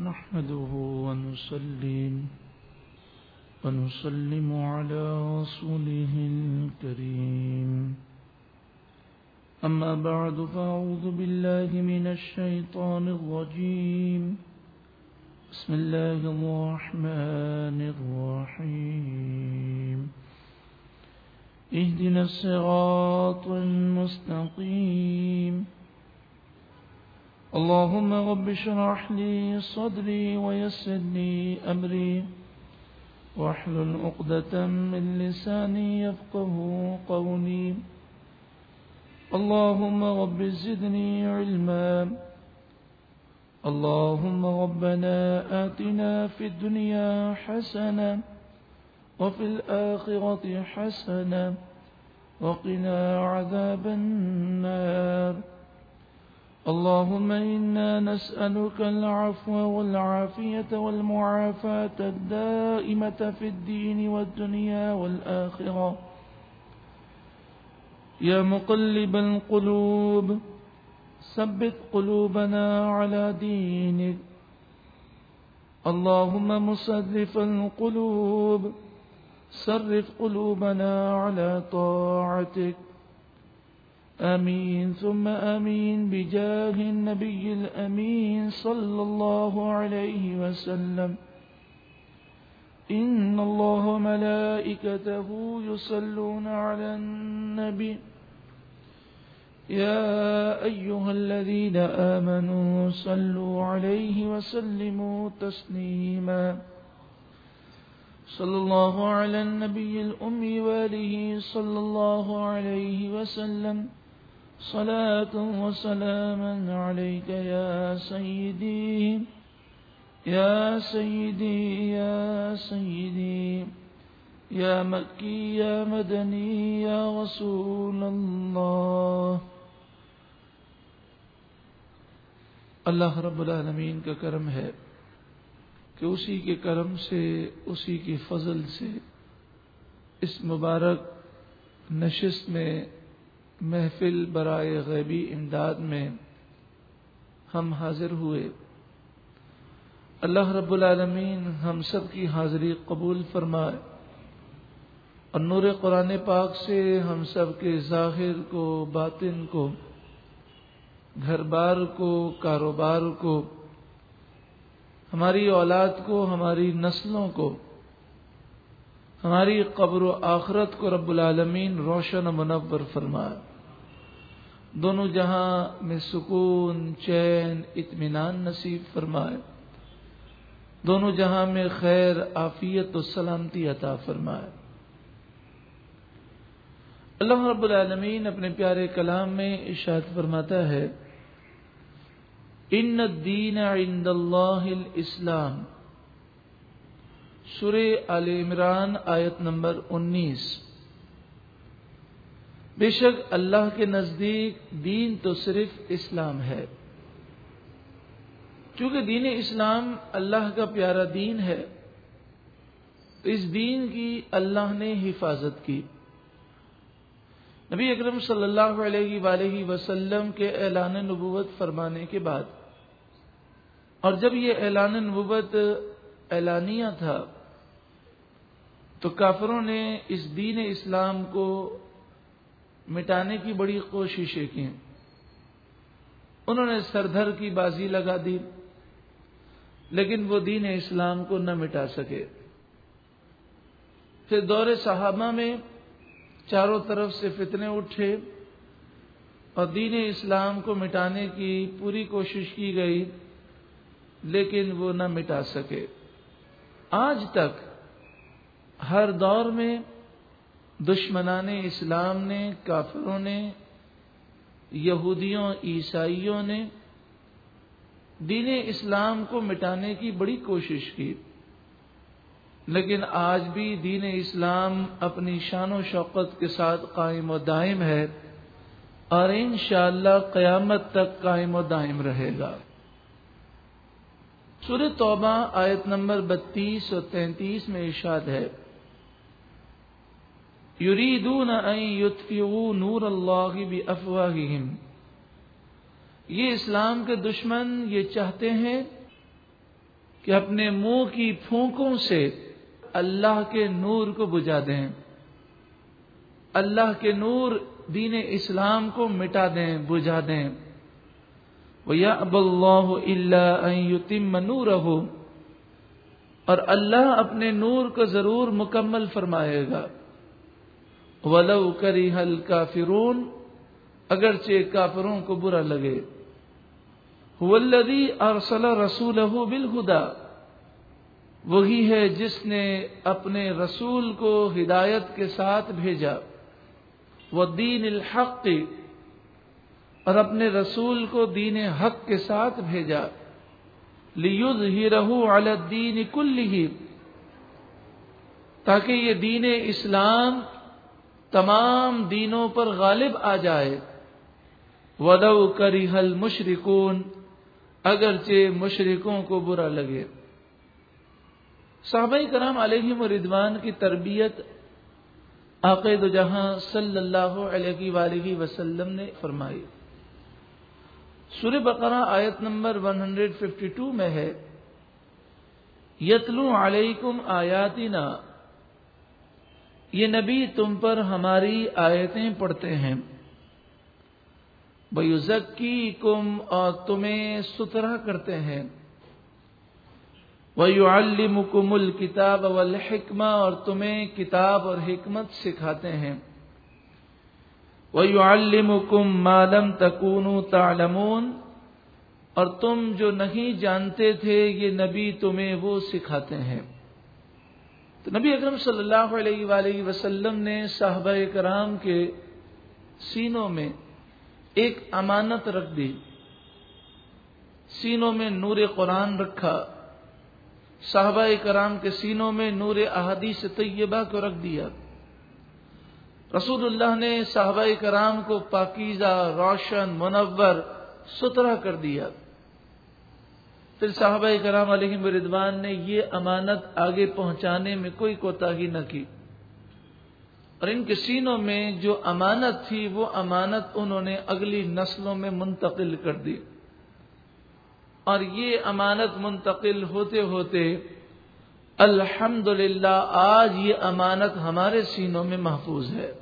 نحمده ونسلم ونسلم على رسوله الكريم. أما بعد، فأعوذ بالله من الشيطان الرجيم. بسم الله الرحمن الرحيم. اهدنا الصراط المستقيم. اللهم رب اشرح لي صدري ويسر لي أمري واحلل عقدة من لساني يفقه قولي. اللهم رب زدني علما. اللهم ربنا آتنا في الدنيا حسنة وفي الآخرة حسنة وقنا عذاب النار. اللهم إنا نسألك العفو والعافية والمعافاة الدائمة في الدين والدنيا والآخرة. يا مقلب القلوب، ثبت قلوبنا على دينك. اللهم مصرف القلوب، صرف قلوبنا على طاعتك. آمين. ثم آمين. بجاه النبي الأمين صلى الله عليه وسلم. إن الله وملائكته يصلون على النبي. يا أيها الذين آمنوا صلوا عليه وسلموا تسليما. صلى الله على النبي الأمي واله صلى الله عليه وسلم. صلاة وسلاما عليك يا سيدي يا سيدي يا سيدي، يا مكي، يا مدني، يا رسول الله. اللہ رب العالمین کا کرم ہے کہ اسی کے کرم سے، اسی کے فضل سے اس مبارک نشست میں محفل برائے غیبی امداد میں ہم حاضر ہوئے۔ اللہ رب العالمین ہم سب کی حاضری قبول فرمائے۔ اور نور قرآن پاک سے ہم سب کے ظاہر کو، باطن کو گھر بار کو، کاروبار کو، ہماری اولاد کو، ہماری نسلوں کو، ہماری قبر و آخرت کو رب العالمین روشن و منور فرمائے۔ دونوں جہاں میں سکون، چین، اطمینان نصیب فرمائے۔ دونوں جہاں میں خیر آفیت و سلامتی عطا فرمائے۔ اللہ رب العالمین اپنے پیارے کلام میں اشاد فرماتا ہے، ان الدین عند اللہ الاسلام سورہ آل عمران آیت نمبر انیس۔ بے شک اللہ کے نزدیک دین تو صرف اسلام ہے۔ چونکہ دین اسلام اللہ کا پیارا دین ہے، اس دین کی اللہ نے حفاظت کی۔ نبی اکرم صلی اللہ علیہ وآلہ وسلم کے اعلان نبوت فرمانے کے بعد، اور جب یہ اعلان نبوت اعلانیہ تھا، تو کافروں نے اس دین اسلام کو مٹانے کی بڑی کوششیں کی انہوں نے سردھر کی بازی لگا دی، لیکن وہ دین اسلام کو نہ مٹا سکے۔ پھر دور صحابہ میں چاروں طرف سے فتنے اٹھے اور دین اسلام کو مٹانے کی پوری کوشش کی گئی، لیکن وہ نہ مٹا سکے۔ آج تک ہر دور میں دشمنان اسلام نے، کافروں نے، یہودیوں، عیسائیوں نے دین اسلام کو مٹانے کی بڑی کوشش کی۔ لیکن آج بھی دین اسلام اپنی شان و شوقت کے ساتھ قائم و دائم ہے اور انشاءاللہ قیامت تک قائم و دائم رہے گا۔ سورہ توبہ آیت نمبر بتیس اور تینتیس میں ارشاد ہے۔ یریدون ان یطفئوا نور اللہ بافواہہم۔ یہ اسلام کے دشمن یہ چاہتے ہیں کہ اپنے منہ کی پھونکوں سے اللہ کے نور کو بجا دیں۔ اللہ کے نور دین اسلام کو مٹا دیں، بجھا دیں۔ یا اب اللہ اللہ نور اور اللہ اپنے نور کو ضرور مکمل فرمائے گا۔ ولو کری حل کافرون اگرچہ کافروں کو برا لگے۔ ولدی ارسل رسول بالہدا وہی ہے جس نے اپنے رسول کو ہدایت کے ساتھ بھیجا۔ وہ دین الحق، اور اپنے رسول کو دین حق کے ساتھ بھیجا۔ لیز ہی رہو الدین کل ہی تاکہ یہ دین اسلام تمام دینوں پر غالب آ جائے۔ ودو کری حل مشرقون اگرچہ مشرقوں کو برا لگے۔ صحابہ کرام علیہ مردوان کی تربیت عقید جہاں صلی اللہ علیہ وآلہ وسلم نے فرمائی۔ سور بقرہ آیت نمبر 152 میں ہے، یتلو علیکم آیاتنا یہ نبی تم پر ہماری آیتیں پڑھتے ہیں۔ بھائی کم اور تمہیں ستھرا کرتے ہیں۔ وَيُعَلِّمُكُمُ الْكِتَابَ وَالْحِكْمَةَ اور تمہیں کتاب اور حکمت سکھاتے ہیں۔ وَيُعَلِّمُكُمْ مَا لَمْ تَكُونُوا تَعْلَمُونَ اور تم جو نہیں جانتے تھے، یہ نبی تمہیں وہ سکھاتے ہیں۔ تو نبی اکرم صلی اللہ علیہ وآلہ وسلم نے صحابہ کرام کے سینوں میں ایک امانت رکھ دی، سینوں میں نور قرآن رکھا، صحابہ کرام کے سینوں میں نور احادیث طیبہ کو رکھ دیا۔ رسول اللہ نے صحابہ کرام کو پاکیزہ، روشن، منور ستھرا کر دیا۔ پھر صحابہ کرام علیہ مردوان نے یہ امانت آگے پہنچانے میں کوئی کوتا ہی نہ کی۔ اور ان کے سینوں میں جو امانت تھی، وہ امانت انہوں نے اگلی نسلوں میں منتقل کر دی۔ اور یہ امانت منتقل ہوتے ہوتے الحمد آج یہ امانت ہمارے سینوں میں محفوظ ہے۔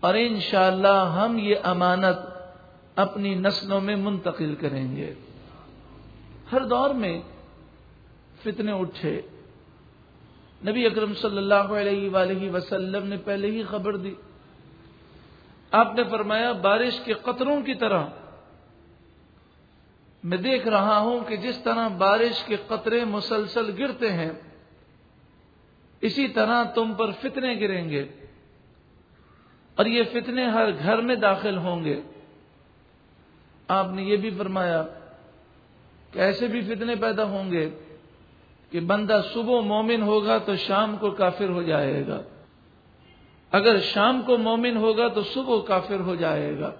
اور انشاءاللہ ہم یہ امانت اپنی نسلوں میں منتقل کریں گے۔ ہر دور میں فتنے اٹھے۔ نبی اکرم صلی اللہ علیہ وآلہ وسلم نے پہلے ہی خبر دی۔ آپ نے فرمایا، بارش کے قطروں کی طرح۔ میں دیکھ رہا ہوں کہ جس طرح بارش کے قطرے مسلسل گرتے ہیں، اسی طرح تم پر فتنے گریں گے۔ اور یہ فتنے ہر گھر میں داخل ہوں گے۔ آپ نے یہ بھی فرمایا کہ ایسے بھی فتنے پیدا ہوں گے کہ بندہ صبح مومن ہوگا تو شام کو کافر ہو جائے گا۔ اگر شام کو مومن ہوگا تو صبح کافر ہو جائے گا۔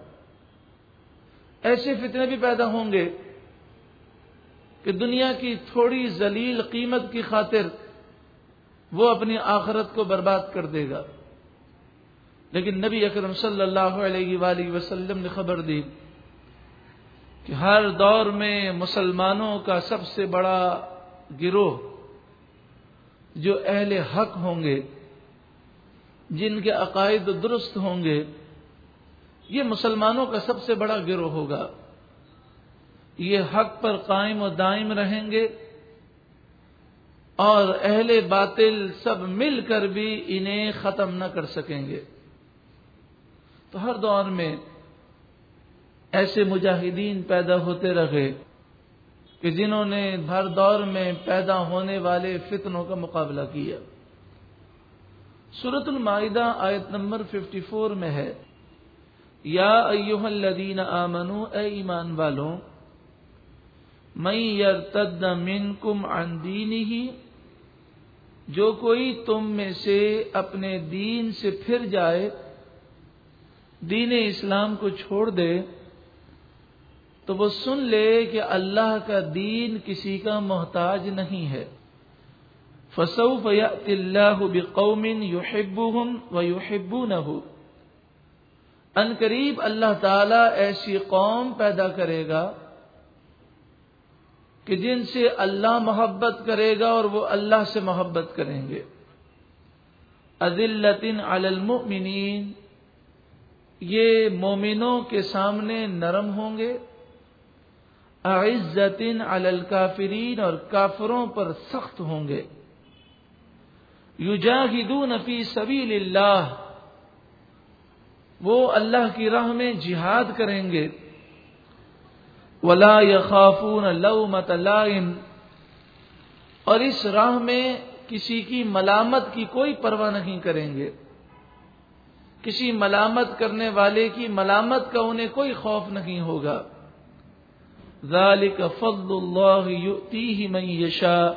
ایسے فتنے بھی پیدا ہوں گے کہ دنیا کی تھوڑی ذلیل قیمت کی خاطر وہ اپنی آخرت کو برباد کر دے گا۔ لیکن نبی اکرم صلی اللہ علیہ وآلہ وسلم نے خبر دی کہ ہر دور میں مسلمانوں کا سب سے بڑا گروہ جو اہل حق ہوں گے، جن کے عقائد درست ہوں گے، یہ مسلمانوں کا سب سے بڑا گروہ ہوگا۔ یہ حق پر قائم و دائم رہیں گے اور اہل باطل سب مل کر بھی انہیں ختم نہ کر سکیں گے۔ تو ہر دور میں ایسے مجاہدین پیدا ہوتے رہے کہ جنہوں نے ہر دور میں پیدا ہونے والے فتنوں کا مقابلہ کیا۔ سورت المائدہ آیت نمبر 54 میں ہے، یا ایوہ الذین آمنو، اے ایمان والوں میں یرتد منکم عن دینی جو کوئی تم میں سے اپنے دین سے پھر جائے، دین اسلام کو چھوڑ دے تو وہ سن لے کہ اللہ کا دین کسی کا محتاج نہیں ہے۔ فسوف يأتي الله بقوم يحبهم ويحبونه۔ ان قریب اللہ تعالی ایسی قوم پیدا کرے گا کہ جن سے اللہ محبت کرے گا اور وہ اللہ سے محبت کریں گے۔ عدلطن المؤمنین، یہ مومنوں کے سامنے نرم ہوں گے۔ عزت الکافرین اور کافروں پر سخت ہوں گے۔ یجاہدون فی سبیل اللہ۔ وہ اللہ کی راہ میں جہاد کریں گے۔ ولا یخافون لومت لائم۔ اور اس راہ میں کسی کی ملامت کی کوئی پرواہ نہیں کریں گے۔ کسی ملامت کرنے والے کی ملامت کا انہیں کوئی خوف نہیں ہوگا۔ ذالک فضل اللہ یؤتیہ من یشا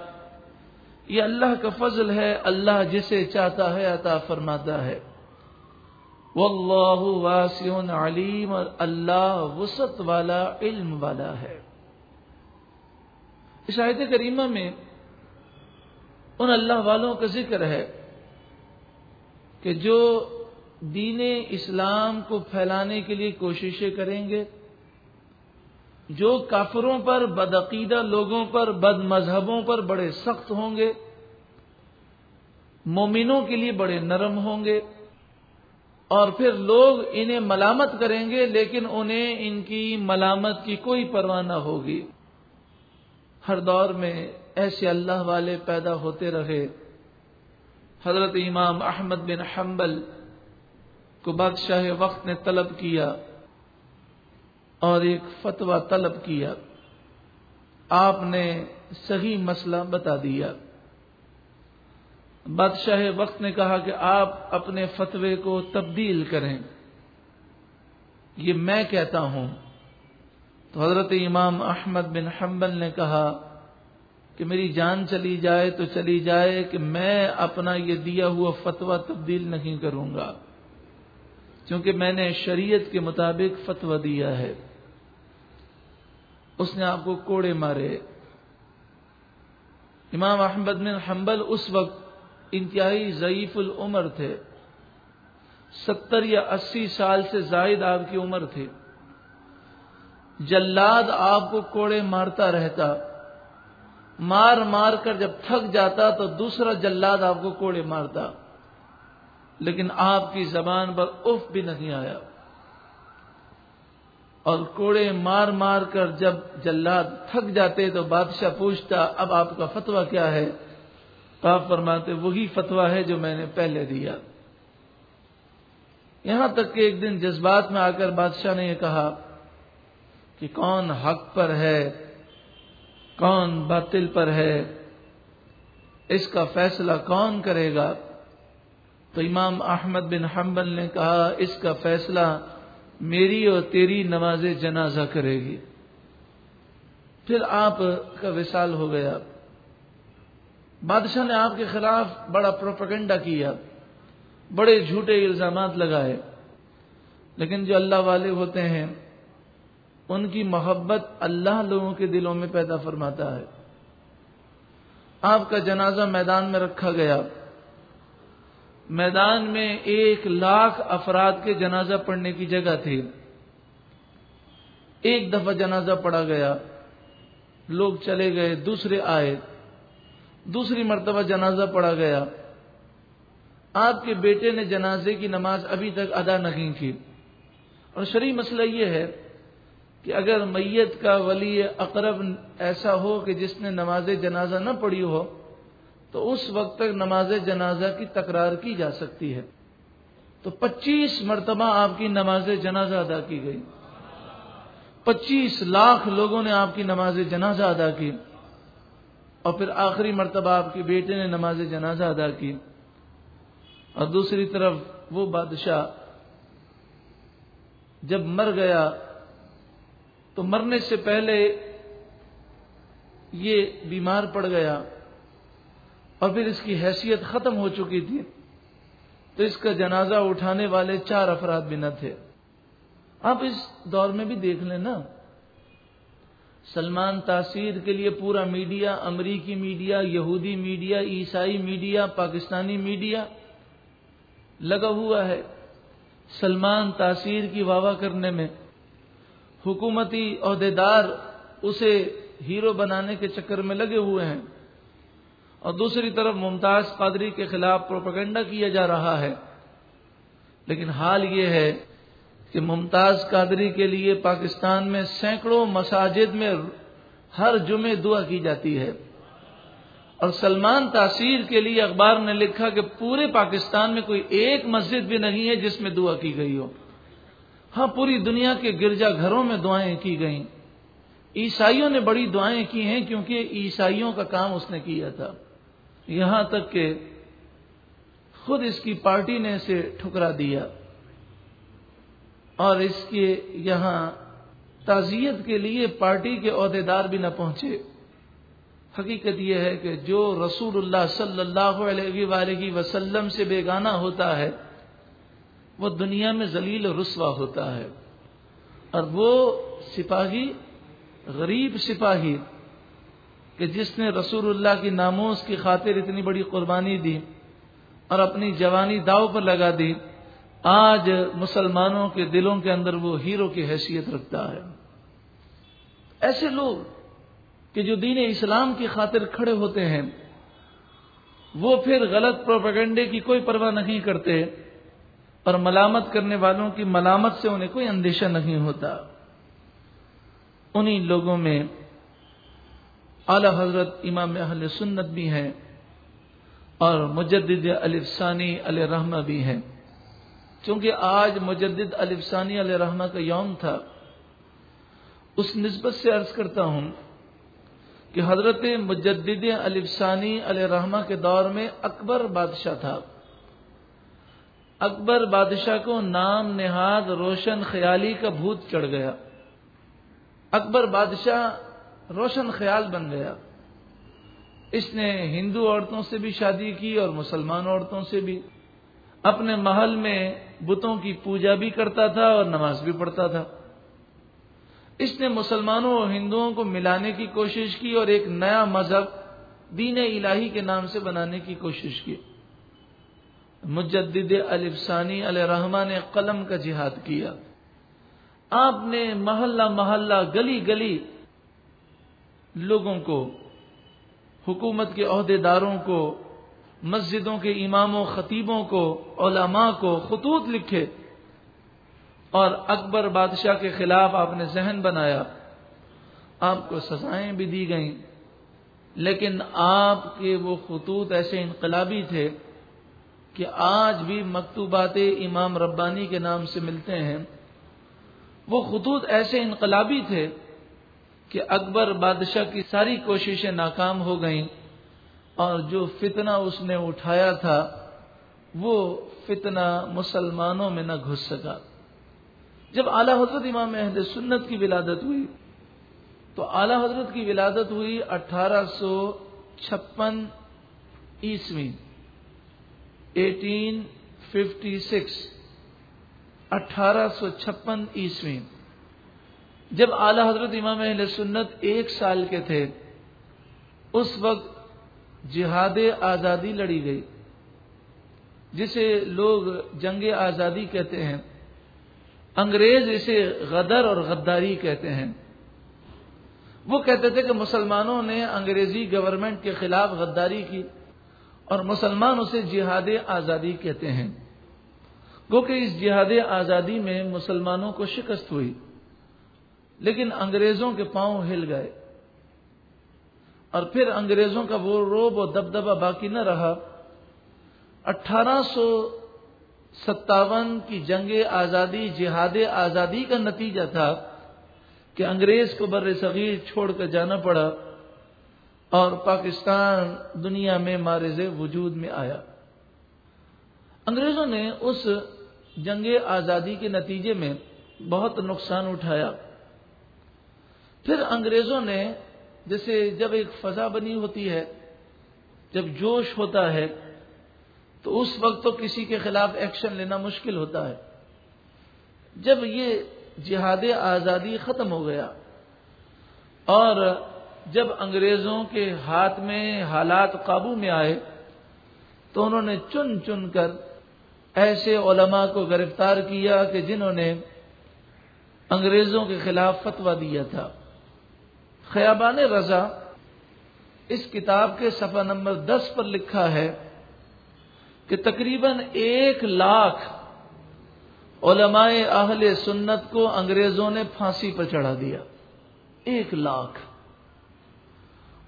یہ اللہ کا فضل ہے، اللہ جسے چاہتا ہے، عطا فرماتا ہے۔ واللہ واسع علیم اور اللہ وسط والا، علم والا ہے۔ اس آیت کریمہ میں ان اللہ والوں کا ذکر ہے کہ جو دین اسلام کو پھیلانے کے لیے کوششیں کریں گے جو کافروں پر، بدعقیدہ لوگوں پر، بد مذہبوں پر بڑے سخت ہوں گے، مومنوں کے لیے بڑے نرم ہوں گے، اور پھر لوگ انہیں ملامت کریں گے، لیکن انہیں ان کی ملامت کی کوئی پرواہ نہ ہوگی۔ ہر دور میں ایسے اللہ والے پیدا ہوتے رہے۔ حضرت امام احمد بن حنبل کو بادشاہ وقت نے طلب کیا۔ اور ایک فتویٰ طلب کیا۔ آپ نے صحیح مسئلہ بتا دیا۔ بادشاہ وقت نے کہا کہ آپ اپنے فتوے کو تبدیل کریں۔ یہ میں کہتا ہوں۔ تو حضرت امام احمد بن حنبل نے کہا کہ میری جان چلی جائے تو چلی جائے کہ میں اپنا یہ دیا ہوا فتویٰ تبدیل نہیں کروں گا۔ کیونکہ میں نے شریعت کے مطابق فتویٰ دیا ہے۔ اس نے آپ کو کوڑے مارے۔ امام احمد بن حنبل اس وقت انتہائی ضعیف العمر تھے۔ ستر یا اسی سال سے زائد آپ کی عمر تھی۔ جلاد آپ کو کوڑے مارتا رہتا۔ مار مار کر جب تھک جاتا تو دوسرا جلاد آپ کو کوڑے مارتا۔ لیکن آپ کی زبان پر اف بھی نہیں آیا۔ اور کوڑے مار مار کر جب جلاد تھک جاتے تو بادشاہ پوچھتا، اب آپ کا فتویٰ کیا ہے؟ تو آپ فرماتے، وہی فتوا ہے جو میں نے پہلے دیا۔ یہاں تک کہ ایک دن جذبات میں آ کر بادشاہ نے یہ کہا کہ کون حق پر ہے؟ کون باطل پر ہے؟ اس کا فیصلہ کون کرے گا؟ تو امام احمد بن حنبل نے کہا، اس کا فیصلہ میری اور تیری نماز جنازہ کرے گی۔ پھر آپ کا وصال ہو گیا۔ بادشاہ نے آپ کے خلاف بڑا پروپگنڈا کیا۔ بڑے جھوٹے الزامات لگائے۔ لیکن جو اللہ والے ہوتے ہیں، ان کی محبت اللہ لوگوں کے دلوں میں پیدا فرماتا ہے۔ آپ کا جنازہ میدان میں رکھا گیا۔ میدان میں ایک لاکھ افراد کے جنازہ پڑھنے کی جگہ تھی۔ ایک دفعہ جنازہ پڑا گیا۔ لوگ چلے گئے، دوسرے آئے۔ دوسری مرتبہ جنازہ پڑا گیا۔ آپ کے بیٹے نے جنازے کی نماز ابھی تک ادا نہیں کی۔ اور شرعی مسئلہ یہ ہے کہ اگر میت کا ولی اقرب ایسا ہو کہ جس نے نماز جنازہ نہ پڑھی ہو تو اس وقت تک نماز جنازہ کی تکرار کی جا سکتی ہے۔ تو پچیس مرتبہ آپ کی نماز جنازہ ادا کی گئی۔ پچیس لاکھ لوگوں نے آپ کی نماز جنازہ ادا کی۔ اور پھر آخری مرتبہ آپ کے بیٹے نے نماز جنازہ ادا کی۔ اور دوسری طرف وہ بادشاہ جب مر گیا، تو مرنے سے پہلے یہ بیمار پڑ گیا۔ اور پھر اس کی حیثیت ختم ہو چکی تھی۔ تو اس کا جنازہ اٹھانے والے چار افراد بھی نہ تھے۔ آپ اس دور میں بھی دیکھ لیں نا۔ سلمان تاثیر کے لیے پورا میڈیا، امریکی میڈیا، یہودی میڈیا، عیسائی میڈیا، پاکستانی میڈیا لگا ہوا ہے۔ سلمان تاثیر کی واہ کرنے میں حکومتی عہدیدار اسے ہیرو بنانے کے چکر میں لگے ہوئے ہیں۔ اور دوسری طرف ممتاز قادری کے خلاف پروپگنڈا کیا جا رہا ہے۔ لیکن حال یہ ہے کہ ممتاز قادری کے لیے پاکستان میں سینکڑوں مساجد میں ہر جمعے دعا کی جاتی ہے۔ اور سلمان تاثیر کے لیے اخبار نے لکھا کہ پورے پاکستان میں کوئی ایک مسجد بھی نہیں ہے جس میں دعا کی گئی ہو۔ ہاں پوری دنیا کے گرجا گھروں میں دعائیں کی گئیں۔ عیسائیوں نے بڑی دعائیں کی ہیں کیونکہ عیسائیوں کا کام اس نے کیا تھا۔ یہاں تک کہ خود اس کی پارٹی نے اسے ٹھکرا دیا اور اس کے یہاں تعزیت کے لیے پارٹی کے عہدیدار بھی نہ پہنچے۔ حقیقت یہ ہے کہ جو رسول اللہ صلی اللہ علیہ وآلہ وسلم سے بیگانہ ہوتا ہے، وہ دنیا میں ذلیل و رسوا ہوتا ہے۔ اور وہ سپاہی، غریب سپاہی کہ جس نے رسول اللہ کی ناموس کی خاطر اتنی بڑی قربانی دی اور اپنی جوانی داؤ پر لگا دی، آج مسلمانوں کے دلوں کے اندر وہ ہیرو کی حیثیت رکھتا ہے۔ ایسے لوگ کہ جو دین اسلام کی خاطر کھڑے ہوتے ہیں، وہ پھر غلط پروپیگنڈے کی کوئی پرواہ نہیں کرتے اور ملامت کرنے والوں کی ملامت سے انہیں کوئی اندیشہ نہیں ہوتا۔ انہی لوگوں میں اعلی حضرت امام اہل سنت بھی ہیں اور مجدد الفسانی علیہ رحمہ بھی ہیں۔ چونکہ آج مجدد الفسانی علیہ رحمہ کا یوم تھا، اس نسبت سے عرض کرتا ہوں کہ حضرت مجدد الفسانی علیہ رحمہ کے دور میں اکبر بادشاہ تھا۔ اکبر بادشاہ کو نام نہاد روشن خیالی کا بھوت چڑھ گیا۔ اکبر بادشاہ روشن خیال بن گیا۔ اس نے ہندو عورتوں سے بھی شادی کی اور مسلمان عورتوں سے بھی۔ اپنے محل میں بتوں کی پوجا بھی کرتا تھا اور نماز بھی پڑھتا تھا۔ اس نے مسلمانوں اور ہندوؤں کو ملانے کی کوشش کی اور ایک نیا مذہب دین الہی کے نام سے بنانے کی کوشش کی۔ مجدد الفسانی علیہ رحمان نے قلم کا جہاد کیا۔ آپ نے محلہ محلہ گلی گلی لوگوں کو، حکومت کے عہدے داروں کو، مسجدوں کے اماموں، خطیبوں کو، علماء کو خطوط لکھے۔ اور اکبر بادشاہ کے خلاف آپ نے ذہن بنایا۔ آپ کو سزائیں بھی دی گئیں۔ لیکن آپ کے وہ خطوط ایسے انقلابی تھے کہ آج بھی مکتوبات امام ربانی کے نام سے ملتے ہیں۔ وہ خطوط ایسے انقلابی تھے کہ اکبر بادشاہ کی ساری کوششیں ناکام ہو گئیں اور جو فتنہ اس نے اٹھایا تھا، وہ فتنہ مسلمانوں میں نہ گھس سکا۔ جب اعلی حضرت امام اہل سنت کی ولادت ہوئی، تو اعلی حضرت کی ولادت ہوئی اٹھارہ سو چھپن عیسوی ایٹین ففٹی سکس اٹھارہ سو چھپن عیسوی۔ جب اعلی حضرت امام اہل سنت ایک سال کے تھے، اس وقت جہاد آزادی لڑی گئی، جسے لوگ جنگ آزادی کہتے ہیں، انگریز اسے غدر اور غداری کہتے ہیں۔ وہ کہتے تھے کہ مسلمانوں نے انگریزی گورنمنٹ کے خلاف غداری کی اور مسلمان اسے جہاد آزادی کہتے ہیں۔ گو کہ اس جہاد آزادی میں مسلمانوں کو شکست ہوئی۔ لیکن انگریزوں کے پاؤں ہل گئے۔ اور پھر انگریزوں کا وہ روب و دبدبا باقی نہ رہا۔ اٹھارہ سو ستاون کی جنگ آزادی، جہاد آزادی کا نتیجہ تھا کہ انگریز کو بر صغیر چھوڑ کر جانا پڑا اور پاکستان دنیا میں مارز وجود میں آیا۔ انگریزوں نے اس جنگ آزادی کے نتیجے میں بہت نقصان اٹھایا۔ پھر انگریزوں نے جیسے جب ایک فضا بنی ہوتی ہے، جب جوش ہوتا ہے، تو اس وقت تو کسی کے خلاف ایکشن لینا مشکل ہوتا ہے۔ جب یہ جہاد آزادی ختم ہو گیا اور جب انگریزوں کے ہاتھ میں حالات قابو میں آئے، تو انہوں نے چن چن کر ایسے علماء کو گرفتار کیا کہ جنہوں نے انگریزوں کے خلاف فتوا دیا تھا۔ خیابان رضا اس کتاب کے صفحہ نمبر دس پر لکھا ہے کہ تقریباً ایک لاکھ علماء اہل سنت کو انگریزوں نے پھانسی پر چڑھا دیا۔ ایک لاکھ۔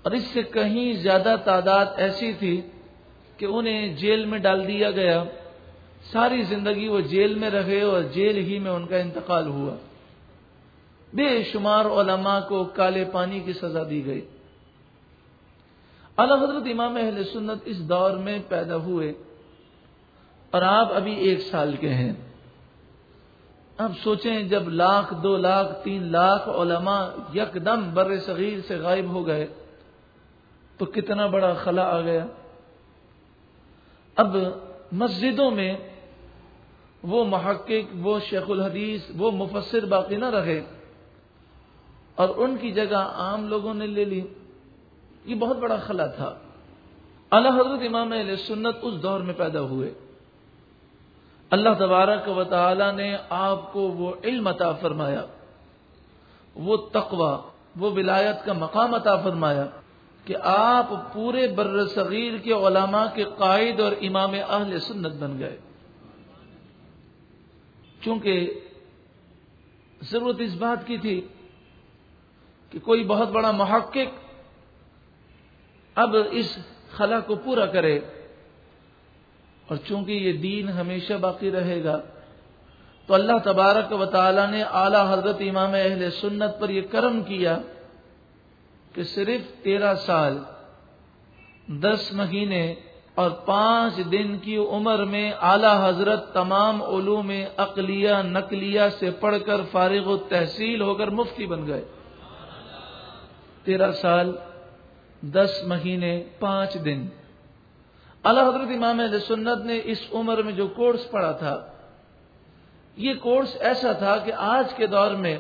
اور اس سے کہیں زیادہ تعداد ایسی تھی کہ انہیں جیل میں ڈال دیا گیا۔ ساری زندگی وہ جیل میں رہے اور جیل ہی میں ان کا انتقال ہوا۔ بے شمار علماء کو کالے پانی کی سزا دی گئی۔ اللہ حضرت امام اہل سنت اس دور میں پیدا ہوئے اور آپ ابھی ایک سال کے ہیں۔ اب سوچیں جب لاکھ، دو لاکھ، تین لاکھ علماء یک دم بر صغیر سے غائب ہو گئے تو کتنا بڑا خلا آ گیا۔ اب مسجدوں میں وہ محقق، وہ شیخ الحدیث، وہ مفسر باقی نہ رہے۔ اور ان کی جگہ عام لوگوں نے لے لی۔ یہ بہت بڑا خلا تھا۔ اللہ حضرت امام علیہ سنت اس دور میں پیدا ہوئے۔ اللہ تبارک و تعالی نے آپ کو وہ علم عطا فرمایا، وہ تقوی، وہ ولایت کا مقام عطا فرمایا کہ آپ پورے بر صغیر کے علماء کے قائد اور امام اہل سنت بن گئے۔ چونکہ ضرورت اس بات کی تھی کہ کوئی بہت بڑا محقق اب اس خلا کو پورا کرے اور چونکہ یہ دین ہمیشہ باقی رہے گا، تو اللہ تبارک و تعالی نے اعلی حضرت امام اہل سنت پر یہ کرم کیا کہ صرف تیرہ سال، دس مہینے اور پانچ دن کی عمر میں اعلی حضرت تمام علوم اقلیہ نقلیہ سے پڑھ کر فارغ و تحصیل ہو کر مفتی بن گئے۔ تیرہ سال، دس مہینے، پانچ دن۔ اللہ حضرت امام علیہ سنت نے اس عمر میں جو کورس پڑھا تھا، یہ کورس ایسا تھا کہ آج کے دور میں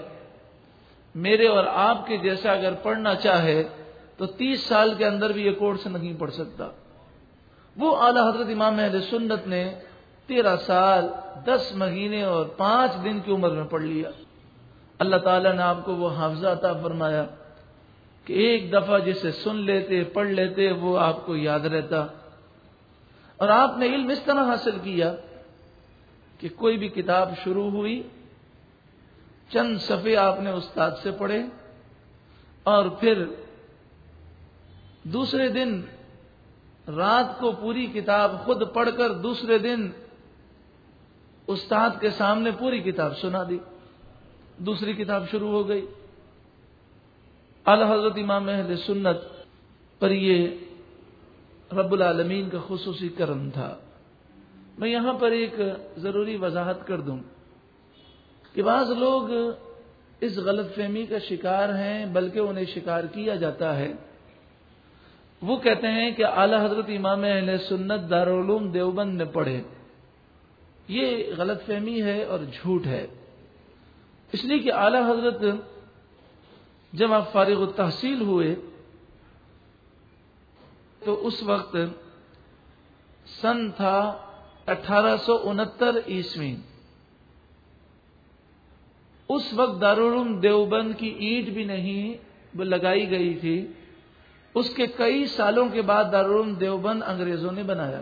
میرے اور آپ کے جیسا اگر پڑھنا چاہے، تو تیس سال کے اندر بھی یہ کورس نہیں پڑھ سکتا۔ وہ اعلی حضرت امام اہل سنت نے تیرہ سال، دس مہینے اور پانچ دن کی عمر میں پڑھ لیا۔ اللہ تعالیٰ نے آپ کو وہ حافظہ عطا فرمایا۔ کہ ایک دفعہ جسے سن لیتے، پڑھ لیتے، وہ آپ کو یاد رہتا۔ اور آپ نے علم اس طرح حاصل کیا کہ کوئی بھی کتاب شروع ہوئی، چند صفحے آپ نے استاد سے پڑھے، اور پھر دوسرے دن رات کو پوری کتاب خود پڑھ کر دوسرے دن استاد کے سامنے پوری کتاب سنا دی۔ دوسری کتاب شروع ہو گئی۔ حضرت امام اہل سنت پر یہ رب العالمین کا خصوصی کرم تھا۔ میں یہاں پر ایک ضروری وضاحت کر دوں کہ بعض لوگ اس غلط فہمی کا شکار ہیں، بلکہ انہیں شکار کیا جاتا ہے۔ وہ کہتے ہیں کہ اعلی حضرت امام اہل سنت دارالعلوم دیوبند میں پڑھے۔ یہ غلط فہمی ہے اور جھوٹ ہے۔ اس لیے کہ اعلی حضرت جب آپ فارغ التحصیل ہوئے، تو اس وقت سن تھا اٹھارہ سو انہتر عیسوی۔ اس وقت دارالعلوم دیوبند کی اینٹ بھی نہیں لگائی گئی تھی۔ اس کے کئی سالوں کے بعد دارالعلوم دیوبند انگریزوں نے بنایا۔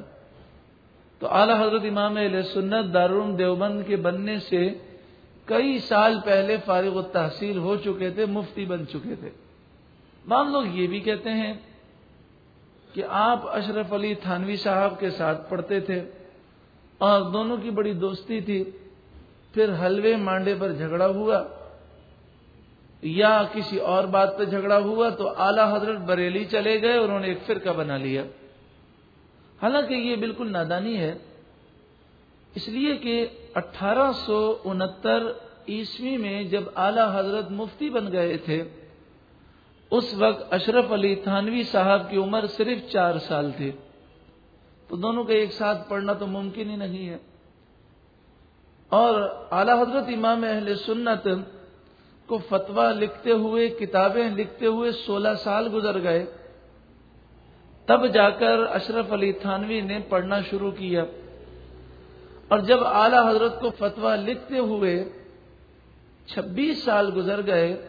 تو اعلی حضرت امام علیہ سنت دارالعلوم دیوبند کے بننے سے کئی سال پہلے فارغ التحصیل ہو چکے تھے، مفتی بن چکے تھے۔ بعض لوگ یہ بھی کہتے ہیں کہ آپ اشرف علی تھانوی صاحب کے ساتھ پڑھتے تھے اور دونوں کی بڑی دوستی تھی۔ پھر حلوے مانڈے پر جھگڑا ہوا یا کسی اور بات پہ جھگڑا ہوا تو اعلی حضرت بریلی چلے گئے اور انہوں نے ایک فرقہ بنا لیا۔ حالانکہ یہ بالکل نادانی ہے۔ اس لیے کہ اٹھارہ سو انہتر عیسوی میں جب اعلی حضرت مفتی بن گئے تھے، اس وقت اشرف علی تھانوی صاحب کی عمر صرف چار سال تھی۔ تو دونوں کا ایک ساتھ پڑھنا تو ممکن ہی نہیں ہے۔ اور اعلی حضرت امام اہل سنت کو فتوا لکھتے ہوئے، کتابیں لکھتے ہوئے سولہ سال گزر گئے۔ تب جا کر اشرف علی تھانوی نے پڑھنا شروع کیا۔ اور جب اعلی حضرت کو فتوا لکھتے ہوئے چھبیس سال گزر گئے،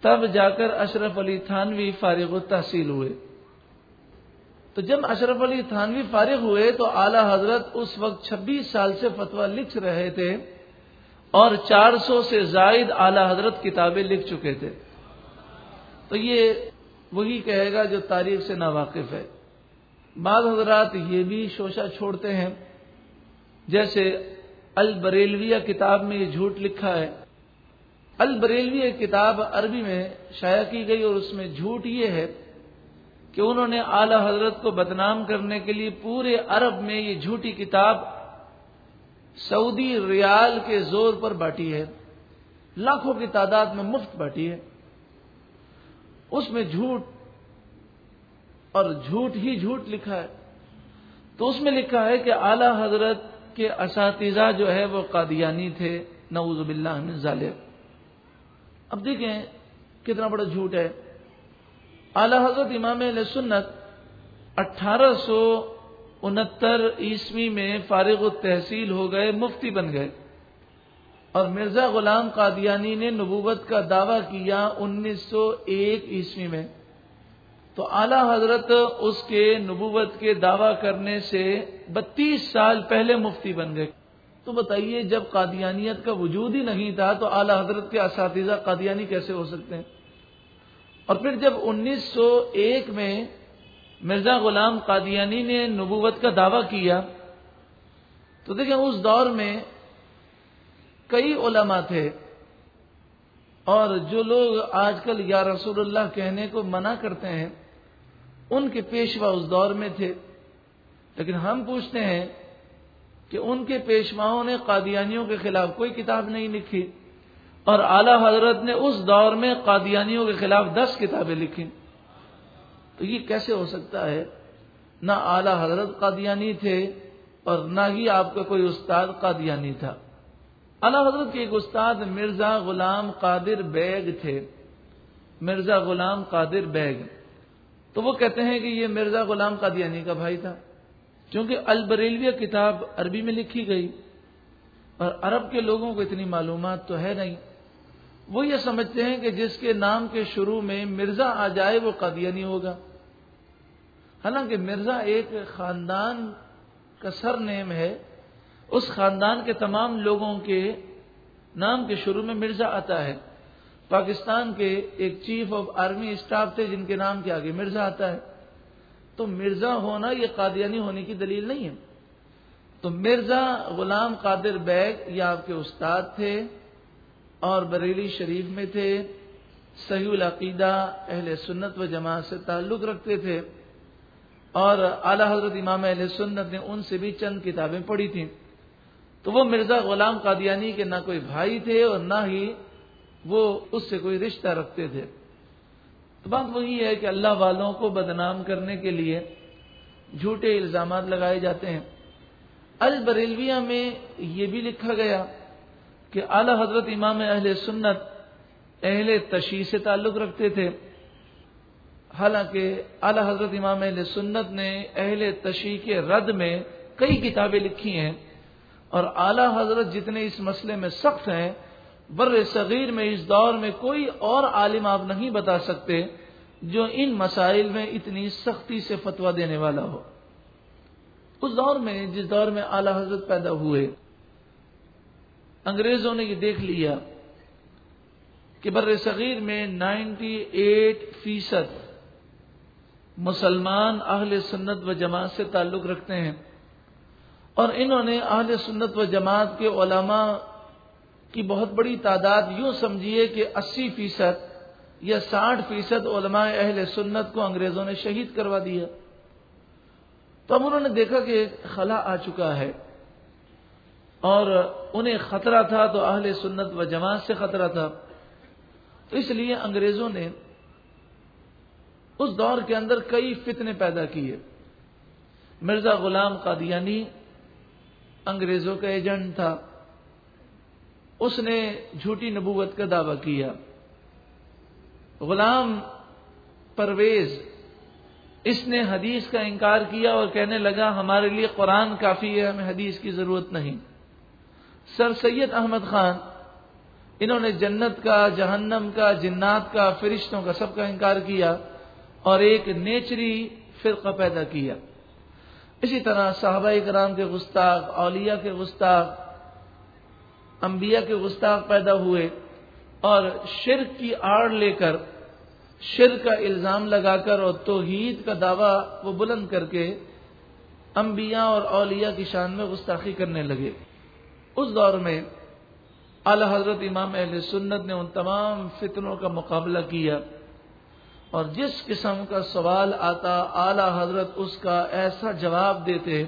تب جا کر اشرف علی تھانوی فارغ و تحصیل ہوئے۔ تو جب اشرف علی تھانوی فارغ ہوئے تو اعلی حضرت اس وقت چھبیس سال سے فتوا لکھ رہے تھے اور چار سو سے زائد اعلی حضرت کتابیں لکھ چکے تھے۔ تو یہ وہی کہے گا جو تاریخ سے ناواقف ہے۔ بعض حضرات یہ بھی شوشہ چھوڑتے ہیں۔ جیسے البریلویہ کتاب میں یہ جھوٹ لکھا ہے۔ البریلوی کتاب عربی میں شائع کی گئی اور اس میں جھوٹ یہ ہے کہ انہوں نے اعلی حضرت کو بدنام کرنے کے لیے پورے عرب میں یہ جھوٹی کتاب سعودی ریال کے زور پر بانٹی ہے۔ لاکھوں کی تعداد میں مفت بانٹی ہے۔ اس میں جھوٹ اور جھوٹ ہی جھوٹ لکھا ہے۔ تو اس میں لکھا ہے کہ اعلی حضرت کے اساتذہ جو ہے وہ قادیانی تھے، نعوذ باللہ من ظالم۔ اب دیکھیں کتنا بڑا جھوٹ ہے۔ اعلی حضرت امام علیہ سنت اٹھارہ سو انہتر عیسوی میں فارغ التحصیل ہو گئے، مفتی بن گئے۔ اور مرزا غلام قادیانی نے نبوت کا دعویٰ کیا انیس سو ایک عیسوی میں۔ تو اعلی حضرت اس کے نبوت کے دعوی کرنے سے بتیس سال پہلے مفتی بن گئے۔ تو بتائیے، جب قادیانیت کا وجود ہی نہیں تھا تو اعلی حضرت کے اساتذہ قادیانی کیسے ہو سکتے ہیں؟ اور پھر جب انیس سو ایک میں مرزا غلام قادیانی نے نبوت کا دعویٰ کیا، تو دیکھیں اس دور میں کئی علماء تھے اور جو لوگ آج کل یا رسول اللہ کہنے کو منع کرتے ہیں ان کے پیشوا اس دور میں تھے۔ لیکن ہم پوچھتے ہیں کہ ان کے پیشواؤں نے قادیانیوں کے خلاف کوئی کتاب نہیں لکھی اور اعلی حضرت نے اس دور میں قادیانیوں کے خلاف دس کتابیں لکھی۔ تو یہ کیسے ہو سکتا ہے؟ نہ اعلی حضرت قادیانی تھے اور نہ ہی آپ کا کوئی استاد قادیانی تھا۔ اعلی حضرت کے ایک استاد مرزا غلام قادر بیگ تھے۔ مرزا غلام قادر بیگ۔ تو وہ کہتے ہیں کہ یہ مرزا غلام قادیانی کا بھائی تھا کیونکہ البریلویہ کتاب عربی میں لکھی گئی۔ اور عرب کے لوگوں کو اتنی معلومات تو ہے نہیں۔ وہ یہ سمجھتے ہیں کہ جس کے نام کے شروع میں مرزا آ جائے وہ قادیانی ہوگا۔ حالانکہ مرزا ایک خاندان کا سر نیم ہے۔ اس خاندان کے تمام لوگوں کے نام کے شروع میں مرزا آتا ہے۔ پاکستان کے ایک چیف آف آرمی اسٹاف تھے جن کے نام کے آگے مرزا آتا ہے۔ تو مرزا ہونا یہ قادیانی ہونے کی دلیل نہیں ہے۔ تو مرزا غلام قادر بیگ یہ آپ کے استاد تھے اور بریلی شریف میں تھے۔ صحیح العقیدہ، اہل سنت و جماعت سے تعلق رکھتے تھے۔ اور اعلی حضرت امام اہل سنت نے ان سے بھی چند کتابیں پڑھی تھیں۔ تو وہ مرزا غلام قادیانی کے نہ کوئی بھائی تھے اور نہ ہی وہ اس سے کوئی رشتہ رکھتے تھے۔ تو بات وہی ہے کہ اللہ والوں کو بدنام کرنے کے لیے جھوٹے الزامات لگائے جاتے ہیں۔ البریلویہ میں یہ بھی لکھا گیا کہ اعلی حضرت امام اہل سنت اہل تشیح سے تعلق رکھتے تھے۔ حالانکہ اعلی حضرت امام اہل سنت نے اہل تشیح کے رد میں کئی کتابیں لکھی ہیں اور اعلی حضرت جتنے اس مسئلے میں سخت ہیں بر صغیر میں اس دور میں کوئی اور عالم آپ نہیں بتا سکتے جو ان مسائل میں اتنی سختی سے فتوا دینے والا ہو۔ اس دور میں، جس دور میں اعلی حضرت پیدا ہوئے، انگریزوں نے یہ دیکھ لیا کہ بر صغیر میں نائنٹی ایٹ فیصد مسلمان اہل سنت و جماعت سے تعلق رکھتے ہیں اور انہوں نے اہل سنت و جماعت کے علماء کی بہت بڑی تعداد یوں سمجھیے کہ اسی فیصد یا ساٹھ فیصد علماء اہل سنت کو انگریزوں نے شہید کروا دیا۔ تو اب انہوں نے دیکھا کہ خلا آ چکا ہے اور انہیں خطرہ تھا تو اہل سنت و جماعت سے خطرہ تھا۔ تو اس لیے انگریزوں نے اس دور کے اندر کئی فتنے پیدا کیے۔ مرزا غلام قادیانی انگریزوں کا ایجنٹ تھا۔ اس نے جھوٹی نبوت کا دعویٰ کیا۔ غلام پرویز اس نے حدیث کا انکار کیا اور کہنے لگا، ہمارے لیے قرآن کافی ہے، ہمیں حدیث کی ضرورت نہیں۔ سر سید احمد خان، انہوں نے جنت کا، جہنم کا، جنات کا، فرشتوں کا سب کا انکار کیا اور ایک نیچری فرقہ پیدا کیا۔ اسی طرح صحابہ کرام کے گستاخ، اولیاء کے گستاخ انبیاء کے گستاخ پیدا ہوئے اور شرک کی آڑ لے کر شرک کا الزام لگا کر اور توحید کا دعویٰ وہ بلند کر کے انبیاء اور اولیاء کی شان میں گستاخی کرنے لگے۔ اس دور میں اعلی حضرت امام اہل سنت نے ان تمام فتنوں کا مقابلہ کیا اور جس قسم کا سوال آتا، اعلی حضرت اس کا ایسا جواب دیتے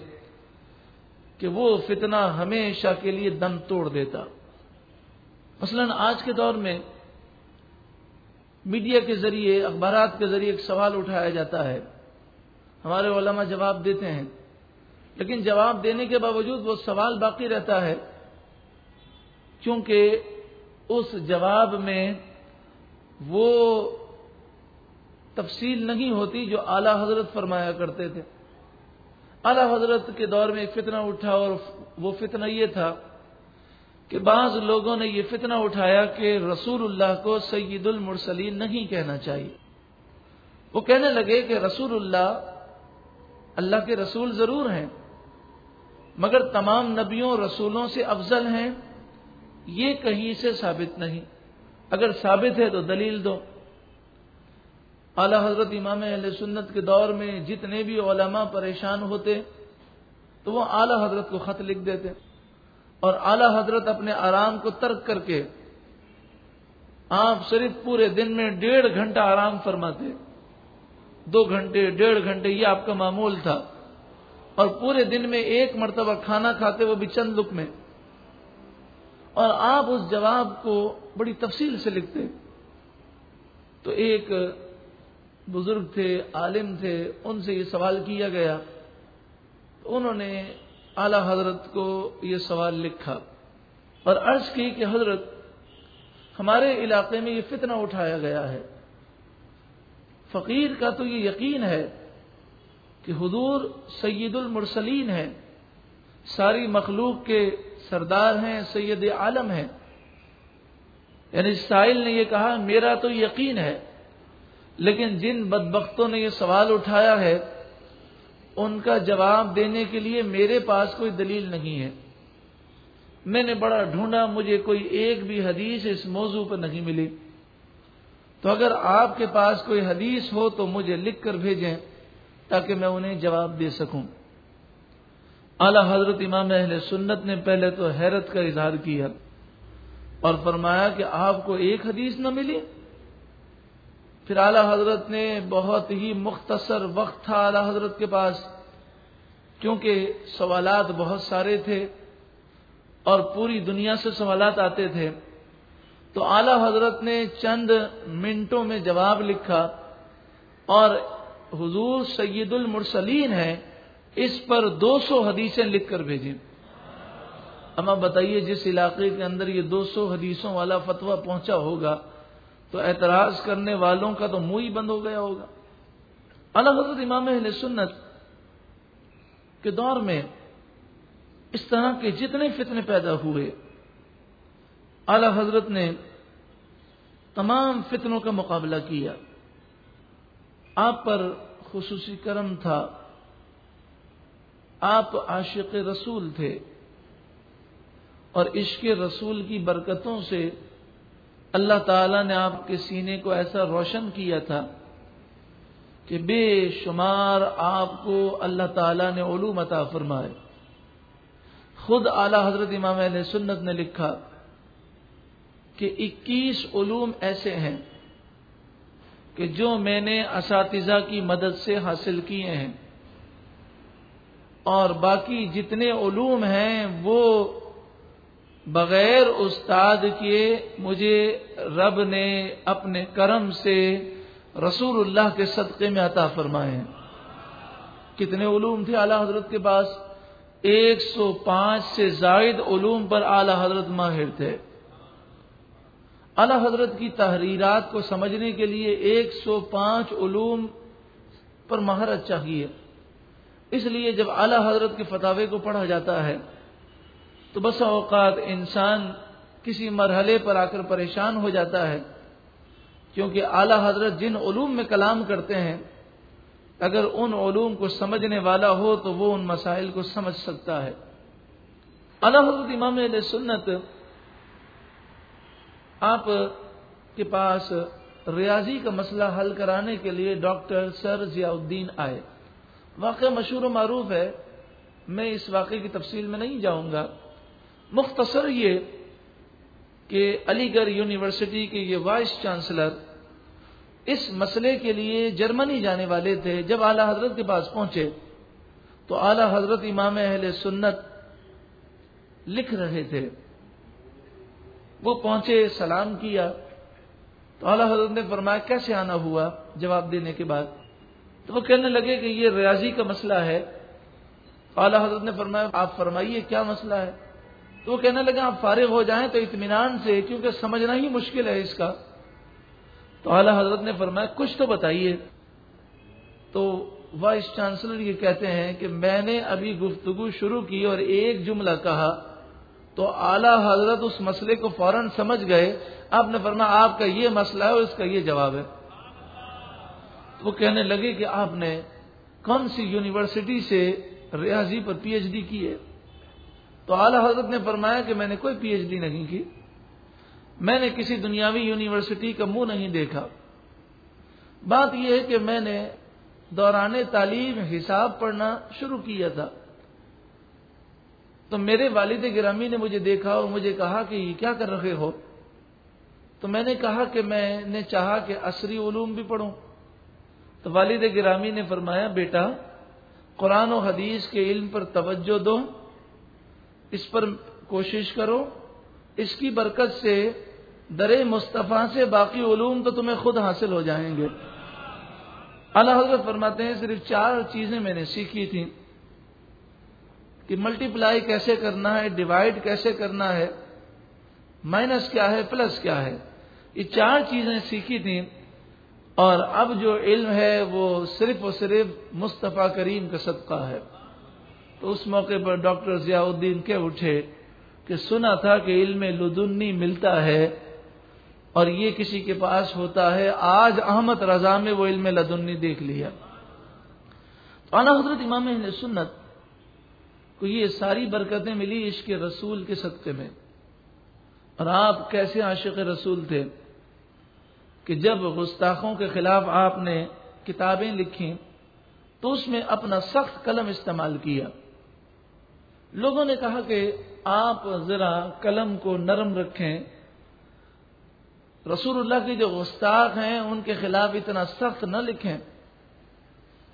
کہ وہ فتنہ ہمیشہ کے لیے دم توڑ دیتا۔ مثلا آج کے دور میں میڈیا کے ذریعے، اخبارات کے ذریعے ایک سوال اٹھایا جاتا ہے۔ ہمارے علماء جواب دیتے ہیں۔ لیکن جواب دینے کے باوجود وہ سوال باقی رہتا ہے۔ کیونکہ اس جواب میں وہ تفصیل نہیں ہوتی جو اعلی حضرت فرمایا کرتے تھے۔ اعلی حضرت کے دور میں ایک فتنہ اٹھا اور وہ فتنہ یہ تھا کہ بعض لوگوں نے یہ فتنہ اٹھایا کہ رسول اللہ کو سید المرسلین نہیں کہنا چاہیے۔ وہ کہنے لگے کہ رسول اللہ اللہ کے رسول ضرور ہیں، مگر تمام نبیوں، رسولوں سے افضل ہیں، یہ کہیں سے ثابت نہیں۔ اگر ثابت ہے تو دلیل دو۔ اعلی حضرت امام علیہ سنت کے دور میں جتنے بھی علماء پریشان ہوتے، تو وہ اعلی حضرت کو خط لکھ دیتے۔ اور اعلی حضرت اپنے آرام کو ترک کر کے آپ صرف پورے دن میں ڈیڑھ گھنٹہ آرام فرماتے۔ دو گھنٹے، ڈیڑھ گھنٹے، یہ آپ کا معمول تھا۔ اور پورے دن میں ایک مرتبہ کھانا کھاتے وہ بھی چند لک میں۔ اور آپ اس جواب کو بڑی تفصیل سے لکھتے۔ تو ایک بزرگ تھے، عالم تھے، ان سے یہ سوال کیا گیا۔ تو انہوں نے اعلی حضرت کو یہ سوال لکھا اور عرض کی کہ حضرت، ہمارے علاقے میں یہ فتنہ اٹھایا گیا ہے۔ فقیر کا تو یہ یقین ہے کہ حضور سید المرسلین ہے ساری مخلوق کے سردار ہیں، سید عالم ہیں۔ یعنی سائل نے یہ کہا، میرا تو یقین ہے لیکن جن بدبختوں نے یہ سوال اٹھایا ہے، ان کا جواب دینے کے لیے میرے پاس کوئی دلیل نہیں ہے۔ میں نے بڑا ڈھونڈا، مجھے کوئی ایک بھی حدیث اس موضوع پر نہیں ملی۔ تو اگر آپ کے پاس کوئی حدیث ہو تو مجھے لکھ کر بھیجیں تاکہ میں انہیں جواب دے سکوں۔ اعلی حضرت امام اہل سنت نے پہلے تو حیرت کا اظہار کیا اور فرمایا کہ آپ کو ایک حدیث نہ ملی۔ پھر اعلی حضرت نے بہت ہی مختصر وقت تھا اعلی حضرت کے پاس، کیونکہ سوالات بہت سارے تھے اور پوری دنیا سے سوالات آتے تھے۔ تو اعلی حضرت نے چند منٹوں میں جواب لکھا اور حضور سید المرسلین ہے اس پر دو سو حدیثیں لکھ کر بھیجیں۔ اما بتائیے جس علاقے کے اندر یہ دو سو حدیثوں والا فتویٰ پہنچا ہوگا تو اعتراض کرنے والوں کا تو منہ ہی بند ہو گیا ہوگا۔ اللہ حضرت امام اہل سنت کے دور میں اس طرح کے جتنے فتنے پیدا ہوئے، اعلی حضرت نے تمام فتنوں کا مقابلہ کیا۔ آپ پر خصوصی کرم تھا۔ آپ عاشق رسول تھے۔ اور عشق رسول کی برکتوں سے اللہ تعالی نے آپ کے سینے کو ایسا روشن کیا تھا کہ بے شمار آپ کو اللہ تعالی نے علوم عطا فرمائے۔ خود اعلی حضرت امام علیہ سنت نے لکھا کہ اکیس علوم ایسے ہیں کہ جو میں نے اساتذہ کی مدد سے حاصل کیے ہیں اور باقی جتنے علوم ہیں وہ بغیر استاد کے مجھے رب نے اپنے کرم سے رسول اللہ کے صدقے میں عطا فرمائے کتنے علوم تھے اعلی حضرت کے پاس؟ ایک سو پانچ سے زائد علوم پر اعلی حضرت ماہر تھے۔ اعلی حضرت کی تحریرات کو سمجھنے کے لیے ایک سو پانچ علوم پر مہارت چاہیے۔ اس لیے جب اعلی حضرت کے فتوے کو پڑھا جاتا ہے تو بس اوقات انسان کسی مرحلے پر آ کر پریشان ہو جاتا ہے، کیونکہ اعلی حضرت جن علوم میں کلام کرتے ہیں، اگر ان علوم کو سمجھنے والا ہو تو وہ ان مسائل کو سمجھ سکتا ہے۔ اعلی حضرت امام علیہ سنت، آپ کے پاس ریاضی کا مسئلہ حل کرانے کے لیے ڈاکٹر سر ضیاء الدین آئے۔ واقعہ مشہور و معروف ہے، میں اس واقعے کی تفصیل میں نہیں جاؤں گا۔ مختصر یہ کہ علی گڑھ یونیورسٹی کے یہ وائس چانسلر اس مسئلے کے لیے جرمنی جانے والے تھے۔ جب اعلی حضرت کے پاس پہنچے تو اعلی حضرت امام اہل سنت لکھ رہے تھے۔ وہ پہنچے، سلام کیا۔ تو اعلی حضرت نے فرمایا، کیسے آنا ہوا؟ جواب دینے کے بعد۔ تو وہ کہنے لگے کہ یہ ریاضی کا مسئلہ ہے۔ اعلی حضرت نے فرمایا، آپ فرمائیے، کیا مسئلہ ہے؟ تو وہ کہنے لگے آپ فارغ ہو جائیں تو اطمینان سے، کیونکہ سمجھنا ہی مشکل ہے اس کا. تو اعلی حضرت نے فرمایا، کچھ تو بتائیے. تو وائس چانسلر یہ کہتے ہیں کہ میں نے ابھی گفتگو شروع کی اور ایک جملہ کہا، تو اعلی حضرت اس مسئلے کو فوراً سمجھ گئے۔ آپ نے فرمایا، آپ کا یہ مسئلہ ہے اور اس کا یہ جواب ہے. وہ کہنے لگے کہ آپ نے کون سی یونیورسٹی سے ریاضی پر پی ایچ ڈی کی ہے؟ تو اعلی حضرت نے فرمایا کہ میں نے کوئی پی ایچ ڈی نہیں کی۔ میں نے کسی دنیاوی یونیورسٹی کا منہ نہیں دیکھا۔ بات یہ ہے کہ میں نے دوران تعلیم حساب پڑھنا شروع کیا تھا۔ تو میرے والد گرامی نے مجھے دیکھا اور مجھے کہا کہ یہ کیا کر رہے ہو؟ تو میں نے کہا کہ میں نے چاہا کہ عصری علوم بھی پڑھوں۔ تو والد گرامی نے فرمایا، بیٹا، قرآن و حدیث کے علم پر توجہ دو۔ اس پر کوشش کرو۔ اس کی برکت سے در مصطفیٰ سے باقی علوم تو تمہیں خود حاصل ہو جائیں گے۔ اللہ حضرت فرماتے ہیں، صرف چار چیزیں میں نے سیکھی تھیں کہ ملٹی پلائی کیسے کرنا ہے، ڈیوائڈ کیسے کرنا ہے، مائنس کیا ہے، پلس کیا ہے۔ یہ چار چیزیں سیکھی تھیں اور اب جو علم ہے وہ صرف اور صرف مصطفیٰ کریم کا صدقہ ہے۔ تو اس موقع پر ڈاکٹر ضیاء الدین کے اٹھے کہ سنا تھا کہ علم لدنی ملتا ہے اور یہ کسی کے پاس ہوتا ہے۔ آج احمد رضا میں وہ علم لدنی دیکھ لیا۔ اعلیٰ حضرت امام سنت کو یہ ساری برکتیں ملی عشق رسول کے صدقے میں۔ اور آپ کیسے عاشق رسول تھے کہ جب گستاخوں کے خلاف آپ نے کتابیں لکھی تو اس میں اپنا سخت قلم استعمال کیا۔ لوگوں نے کہا کہ آپ ذرا قلم کو نرم رکھیں۔ رسول اللہ کے جو گستاخ ہیں، ان کے خلاف اتنا سخت نہ لکھیں۔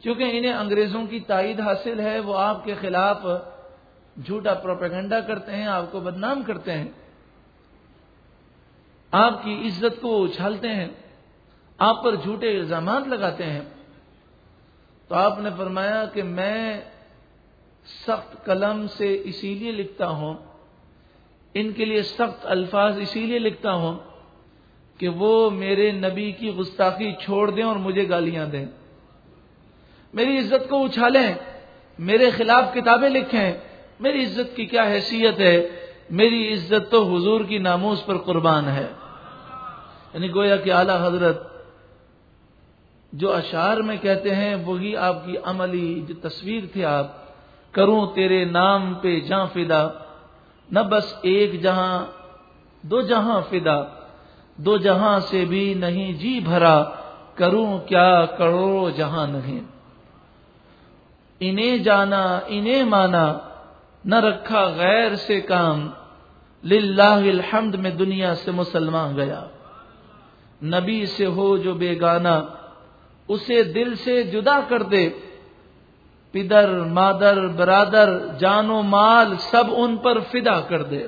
کیونکہ انہیں انگریزوں کی تائید حاصل ہے، وہ آپ کے خلاف جھوٹا پروپیگنڈا کرتے ہیں، آپ کو بدنام کرتے ہیں۔ آپ کی عزت کو اچھالتے ہیں، آپ پر جھوٹے الزامات لگاتے ہیں۔ تو آپ نے فرمایا کہ میں سخت قلم سے اسی لیے لکھتا ہوں، ان کے لیے سخت الفاظ اسی لیے لکھتا ہوں کہ وہ میرے نبی کی گستاخی چھوڑ دیں اور مجھے گالیاں دیں۔ میری عزت کو اچھالیں، میرے خلاف کتابیں لکھیں۔ میری عزت کی کیا حیثیت ہے؟ میری عزت تو حضور کی ناموز پر قربان ہے۔ یعنی گویا کہ اعلی حضرت جو اشعار میں کہتے ہیں، وہی آپ کی عملی جو تصویر تھی آپ کروں تیرے نام پہ جاں فدا۔ نہ بس ایک جہاں، دو جہاں فدا۔ دو جہاں سے بھی نہیں جی بھرا۔ کروں کیا کروڑوں جہاں نہیں۔ انہیں جانا، انہیں مانا۔ نہ رکھا غیر سے کام۔ للہ الحمد میں دنیا سے مسلمان گیا۔ نبی سے ہو جو بے گانا۔ اسے دل سے جدا کر دے۔ پدر، مادر، برادر، جان و مال سب ان پر فدا کر دے۔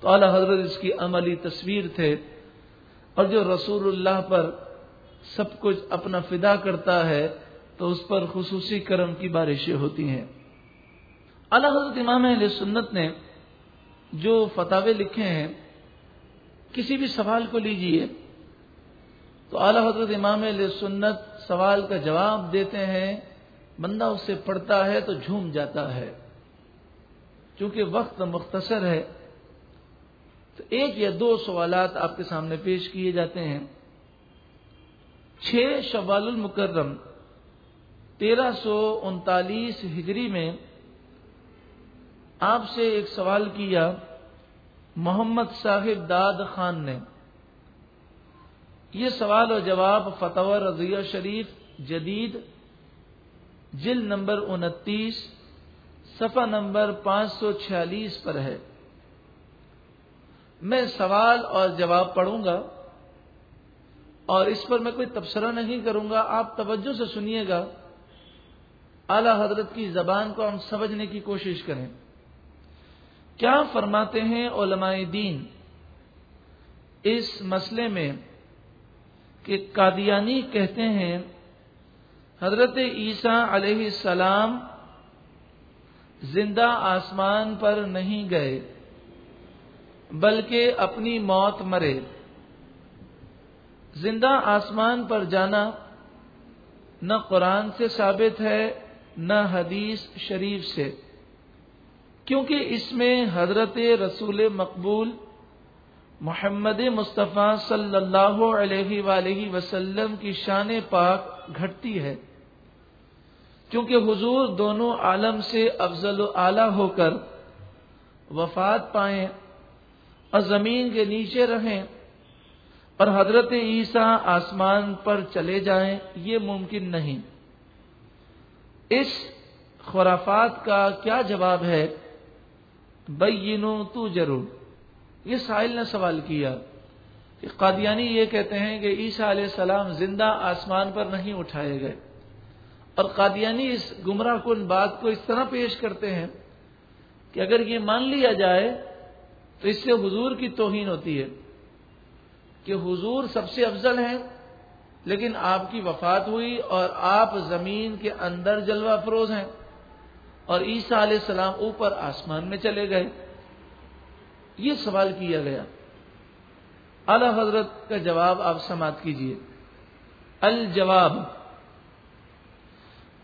تو اعلی حضرت اس کی عملی تصویر تھے۔ اور جو رسول اللہ پر سب کچھ اپنا فدا کرتا ہے، تو اس پر خصوصی کرم کی بارشیں ہوتی ہیں۔ اللہ حضرت امام علیہ سنت نے جو فتح لکھے ہیں، کسی بھی سوال کو لیجیے۔ تو اعلی حضرت امام علیہ سنت سوال کا جواب دیتے ہیں۔ بندہ اسے پڑھتا ہے تو جھوم جاتا ہے۔ چونکہ وقت مختصر ہے، تو ایک یا دو سوالات آپ کے سامنے پیش کیے جاتے ہیں۔ چھ شوال المکرم، تیرہ سو انتالیس ہجری میں آپ سے ایک سوال کیا۔ محمد صاحب داد خان نے۔ یہ سوال و جواب فتح رضیہ شریف جدید جل نمبر انتیس، صفحہ نمبر پانچ سو چھیالیس پر ہے۔ میں سوال اور جواب پڑھوں گا اور اس پر میں کوئی تبصرہ نہیں کروں گا، آپ توجہ سے سنیے گا۔ اعلی حضرت کی زبان کو ہم سمجھنے کی کوشش کریں۔ کیا فرماتے ہیں علماء دین اس مسئلے میں کہ قادیانی کہتے ہیں حضرت عیسیٰ علیہ السلام زندہ آسمان پر نہیں گئے، بلکہ اپنی موت مرے۔ زندہ آسمان پر جانا نہ قرآن سے ثابت ہے، نہ حدیث شریف سے، کیونکہ اس میں حضرت رسول مقبول محمد مصطفیٰ صلی اللہ علیہ وآلہ وسلم کی شان پاک گھٹتی ہے۔ کیونکہ حضور دونوں عالم سے افضل و اعلی ہو کر وفات پائیں اور زمین کے نیچے رہیں اور حضرت عیسیٰ آسمان پر چلے جائیں، یہ ممکن نہیں۔ اس خرافات کا کیا جواب ہے؟ بینو تو ضرور یہ ساحل نے سوال کیا کہ قادیانی یہ کہتے ہیں کہ عیسیٰ علیہ السلام زندہ آسمان پر نہیں اٹھائے گئے۔ اور قادیانی اس گمراہ کن بات کو اس طرح پیش کرتے ہیں کہ اگر یہ مان لیا جائے تو اس سے حضور کی توہین ہوتی ہے کہ حضور سب سے افضل ہیں، لیکن آپ کی وفات ہوئی اور آپ زمین کے اندر جلوہ افروز ہیں اور عیسیٰ علیہ السلام اوپر آسمان میں چلے گئے۔ یہ سوال کیا گیا۔ اعلی حضرت کا جواب آپ سماعت کیجیے الجواب۔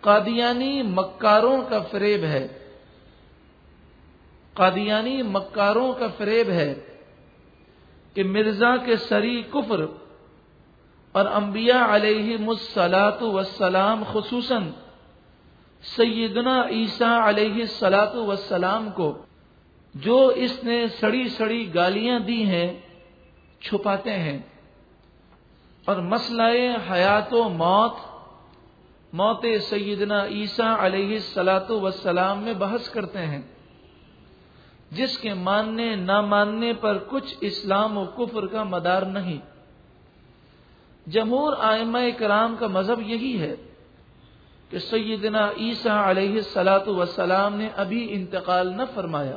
قادیانی مکاروں کا فریب ہے۔ قادیانی مکاروں کا فریب ہے کہ مرزا کے سری کفر اور انبیاء علیہ مسلاط وسلام خصوصاً سیدنا عیسیٰ علیہ سلاط وسلام کو جو اس نے سڑی سڑی گالیاں دی ہیں، چھپاتے ہیں۔ اور مسئلہ حیات و موت موت سیدنا عیسیٰ علیہ سلاط وسلام میں بحث کرتے ہیں۔ جس کے ماننے نہ ماننے پر کچھ اسلام و کفر کا مدار نہیں۔ جمہور آئمہ کرام کا مذہب یہی ہے کہ سیدنا عیسیٰ علیہ سلاۃ وسلام نے ابھی انتقال نہ فرمایا۔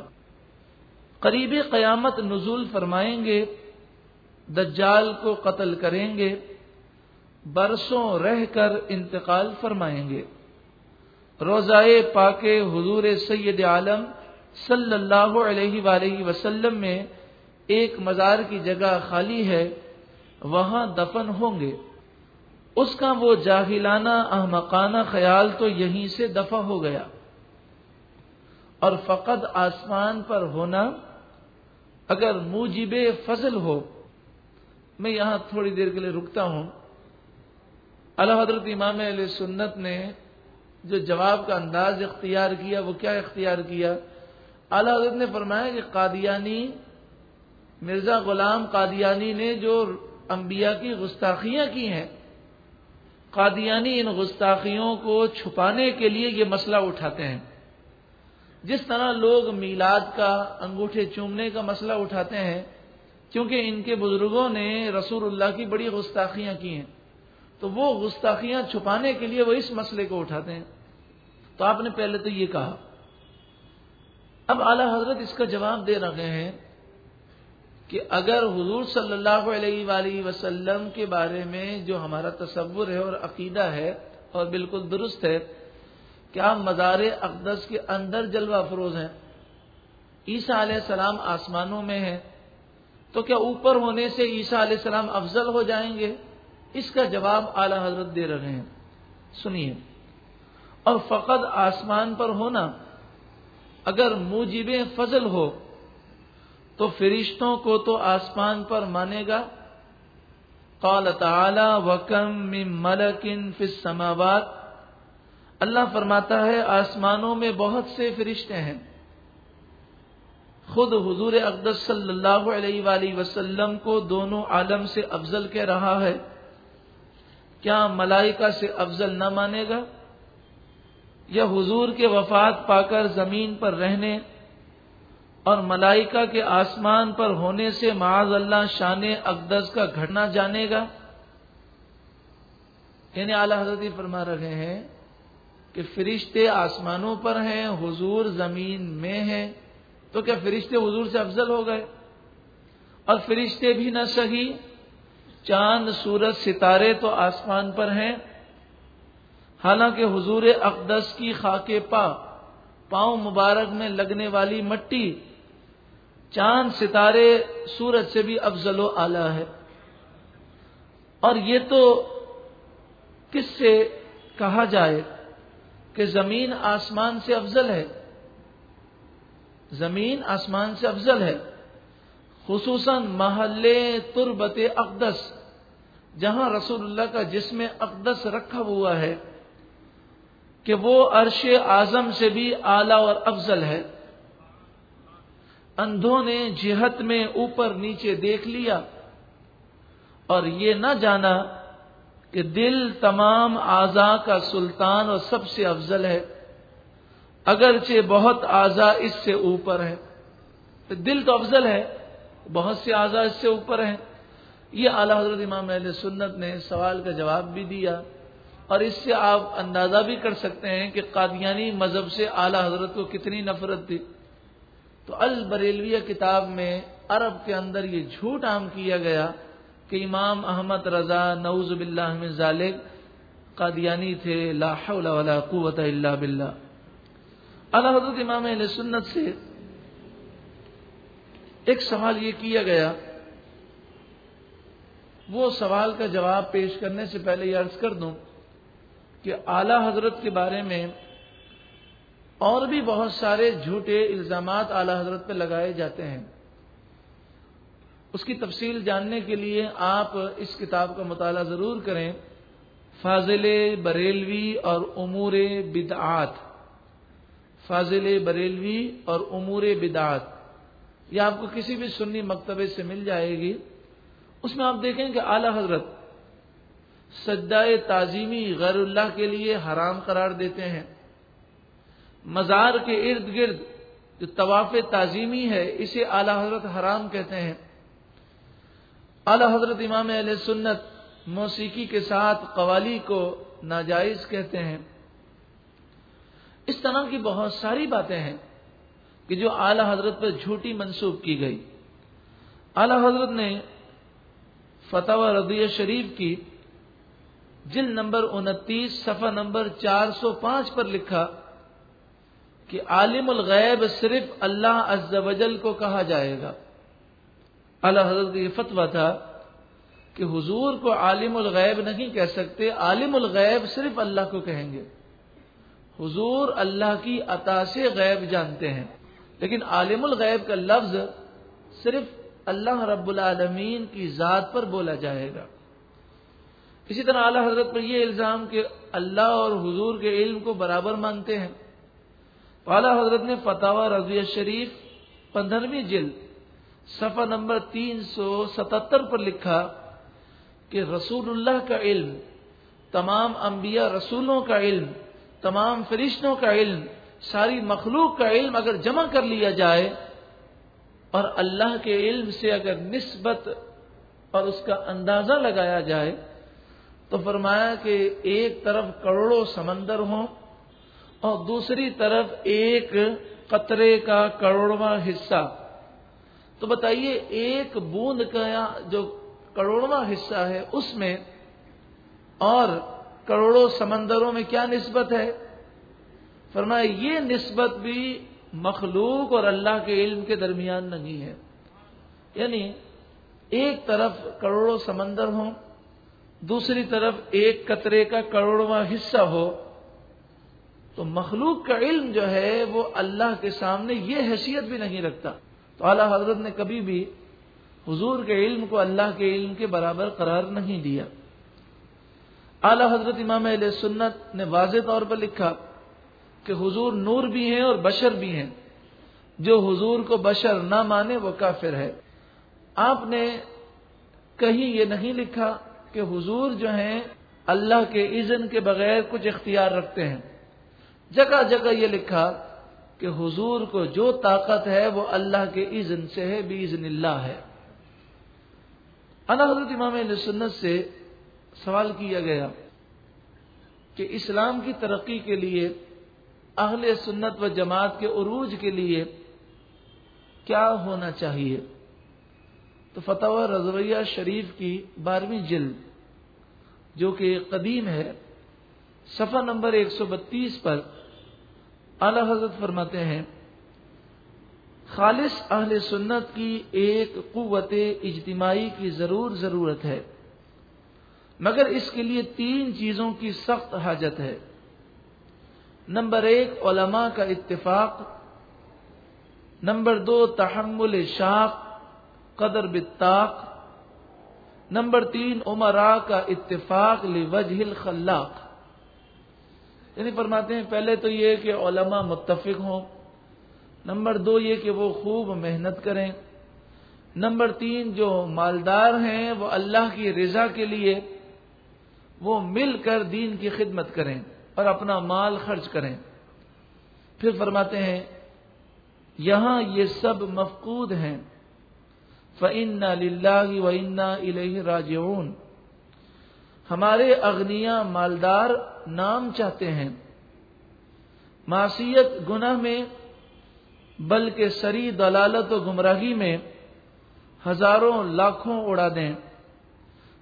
قریب قیامت نزول فرمائیں گے، دجال کو قتل کریں گے برسوں رہ کر انتقال فرمائیں گے۔ روزائے پاک حضور سید عالم صلی اللہ علیہ وآلہ وسلم میں ایک مزار کی جگہ خالی ہے، وہاں دفن ہوں گے۔ اس کا وہ جاہلانہ احمقانہ خیال تو یہیں سے دفع ہو گیا۔ اور فقط آسمان پر ہونا اگر موجب فضل ہو، میں یہاں تھوڑی دیر کے لیے رکتا ہوں۔ اللہ حضرت امام علیہ سنت نے جو جواب کا انداز اختیار کیا، وہ کیا اختیار کیا؟ اعلی حضرت نے فرمایا کہ قادیانی، مرزا غلام قادیانی نے جو انبیاء کی گستاخیاں کی ہیں، قادیانی ان گستاخیوں کو چھپانے کے لیے یہ مسئلہ اٹھاتے ہیں۔ جس طرح لوگ میلاد کا، انگوٹھے چومنے کا مسئلہ اٹھاتے ہیں کیونکہ ان کے بزرگوں نے رسول اللہ کی بڑی گستاخیاں کی ہیں۔ تو وہ گستاخیاں چھپانے کے لیے وہ اس مسئلے کو اٹھاتے ہیں۔ تو آپ نے پہلے تو یہ کہا۔ اب اعلی حضرت اس کا جواب دے رہے ہیں کہ اگر حضور صلی اللہ علیہ وآلہ وسلم کے بارے میں جو ہمارا تصور ہے اور عقیدہ ہے اور بالکل درست ہے کیا مزار اقدس کے اندر جلوہ افروز ہیں، عیسیٰ علیہ السلام آسمانوں میں ہیں، تو کیا اوپر ہونے سے عیسیٰ علیہ السلام افضل ہو جائیں گے؟ اس کا جواب اعلی حضرت دے رہے ہیں۔ سنیے۔ اور فقط آسمان پر ہونا، اگر موجب فضل ہو، تو فرشتوں کو تو آسمان پر مانے گا۔ قال تعالی وکم من ملکن فی السماوات۔ اللہ فرماتا ہے، آسمانوں میں بہت سے فرشتے ہیں۔ خود حضور اقدس صلی اللہ علیہ وآلہ وسلم کو دونوں عالم سے افضل کہہ رہا ہے۔ کیا ملائکہ سے افضل نہ مانے گا؟ یا حضور کے وفات پا کر زمین پر رہنے اور ملائکہ کے آسمان پر ہونے سے معاذ اللہ شان اقدس کا گھٹنا جانے گا؟ یعنی اعلی حضرت فرما رہے ہیں کہ فرشتے آسمانوں پر ہیں، حضور زمین میں ہیں، تو کیا فرشتے حضور سے افضل ہو گئے؟ اور فرشتے بھی نہ سہی چاند، سورج، ستارے تو آسمان پر ہیں۔ حالانکہ حضور اقدس کی خاک پا، پاؤں مبارک میں لگنے والی مٹی، چاند، ستارے، سورج سے بھی افضل و اعلی ہے۔ اور یہ تو کس سے کہا جائے کہ زمین آسمان سے افضل ہے؟ زمین آسمان سے افضل ہے، خصوصاً محل تربت اقدس۔ جہاں رسول اللہ کا جسم اقدس رکھا ہوا ہے کہ وہ عرش اعظم سے بھی اعلی اور افضل ہے۔ اندھوں نے جہت میں اوپر نیچے دیکھ لیا۔ اور یہ نہ جانا کہ دل تمام اعضا کا سلطان اور سب سے افضل ہے۔ اگرچہ بہت اعضا اس سے اوپر ہے دل تو افضل ہے، بہت سے اعضا اس سے اوپر ہیں۔ یہ اعلی حضرت امام اہل سنت نے سوال کا جواب بھی دیا اور اس سے آپ اندازہ بھی کر سکتے ہیں کہ قادیانی مذہب سے اعلی حضرت کو کتنی نفرت تھی۔ تو البریلویہ کتاب میں عرب کے اندر یہ جھوٹ عام کیا گیا کہ امام احمد رضا نعوذ باللہ من ذالک قادیانی تھے، لا حول ولا قوت الا باللہ۔ اللہ حضرت امام علیہ سنت سے ایک سوال یہ کیا گیا وہ سوال کا جواب پیش کرنے سے پہلے یہ عرض کر دوں کہ اعلی حضرت کے بارے میں اور بھی بہت سارے جھوٹے الزامات اعلی حضرت پہ لگائے جاتے ہیں۔ اس کی تفصیل جاننے کے لیے آپ اس کتاب کا مطالعہ ضرور کریں۔ فاضل بریلوی اور امور بدعات۔ فاضل بریلوی اور امور بدعات۔ یہ آپ کو کسی بھی سنی مکتبے سے مل جائے گی۔ اس میں آپ دیکھیں کہ اعلی حضرت سجدائے تعظیمی غیر اللہ کے لیے حرام قرار دیتے ہیں۔ مزار کے ارد گرد جو طواف تعظیمی ہے، اسے اعلی حضرت حرام کہتے ہیں۔ اعلی حضرت امام علیہ سنت موسیقی کے ساتھ قوالی کو ناجائز کہتے ہیں۔ اس طرح کی بہت ساری باتیں ہیں کہ جو اعلی حضرت پر جھوٹی منسوخ کی گئی۔ اعلی حضرت نے فتح رضیہ شریف کی جلد نمبر انتیس، صفحہ نمبر چار سو پانچ پر لکھا کہ عالم الغیب صرف اللہ عز و جل کو کہا جائے گا۔ اللہ حضرت یہ فتویٰ تھا کہ حضور کو عالم الغیب نہیں کہہ سکتے، عالم الغیب صرف اللہ کو کہیں گے۔ حضور اللہ کی عطا سے غیب جانتے ہیں، لیکن عالم الغیب کا لفظ صرف اللہ رب العالمین کی ذات پر بولا جائے گا۔ اسی طرح اعلی حضرت پر یہ الزام کہ اللہ اور حضور کے علم کو برابر مانتے ہیں۔ اعلی حضرت نے فتح رضویہ شریف پندرہویں جلد صفحہ نمبر تین سو ستہتر پر لکھا کہ رسول اللہ کا علم، تمام انبیاء رسولوں کا علم، تمام فرشتوں کا علم، ساری مخلوق کا علم اگر جمع کر لیا جائے اور اللہ کے علم سے اگر نسبت اور اس کا اندازہ لگایا جائے تو فرمایا کہ ایک طرف کروڑوں سمندر ہوں اور دوسری طرف ایک قطرے کا کروڑواں حصہ۔ تو بتائیے ایک بوند کا جو کروڑواں حصہ ہے اس میں اور کروڑوں سمندروں میں کیا نسبت ہے؟ فرمایا یہ نسبت بھی مخلوق اور اللہ کے علم کے درمیان نہیں ہے۔ یعنی ایک طرف کروڑوں سمندر ہوں، دوسری طرف ایک قطرے کا کروڑواں حصہ ہو، تو مخلوق کا علم جو ہے وہ اللہ کے سامنے یہ حیثیت بھی نہیں رکھتا۔ تو اعلیٰ حضرت نے کبھی بھی حضور کے علم کو اللہ کے علم کے برابر قرار نہیں دیا۔ اعلی حضرت امام علیہ سنت نے واضح طور پر لکھا کہ حضور نور بھی ہیں اور بشر بھی ہیں۔ جو حضور کو بشر نہ مانے وہ کافر ہے۔ آپ نے کہیں یہ نہیں لکھا کہ حضور جو ہیں اللہ کے اذن کے بغیر کچھ اختیار رکھتے ہیں۔ جگہ جگہ یہ لکھا کہ حضور کو جو طاقت ہے وہ اللہ کے اذن سے ہے بھی اللہ ہے۔ اللہ حضرت امام علیہ سنت سے سوال کیا گیا کہ اسلام کی ترقی کے لیے اہل سنت و جماعت کے عروج کے لیے کیا ہونا چاہیے؟ تو فتح رضویہ شریف کی بارہویں جلد، جو کہ قدیم ہے، صفحہ نمبر ایک سو بتیس پر اعلی حضرت فرماتے ہیں، خالص اہل سنت کی ایک قوت اجتماعی کی ضرور ضرورت ہے، مگر اس کے لیے تین چیزوں کی سخت حاجت ہے۔ نمبر ایک، علماء کا اتفاق. نمبر دو، تحمل شاق، قدر بتاق نمبر تین عمرا کا اتفاق لوجہ الخلاق. یعنی فرماتے ہیں، پہلے تو یہ کہ علماء متفق ہوں. نمبر دو، یہ کہ وہ خوب محنت کریں. نمبر تین، جو مالدار ہیں، وہ اللہ کی رضا کے لیے وہ مل کر دین کی خدمت کریں۔ اور اپنا مال خرچ کریں۔ پھر فرماتے ہیں، یہاں یہ سب مفقود ہیں۔ فعن لاہ و انا الہ راجعون۔ ہمارے اغنیا مالدار نام چاہتے ہیں۔ معصیت گناہ میں، بلکہ سری دلالت و گمراہی میں ہزاروں لاکھوں اڑا دیں،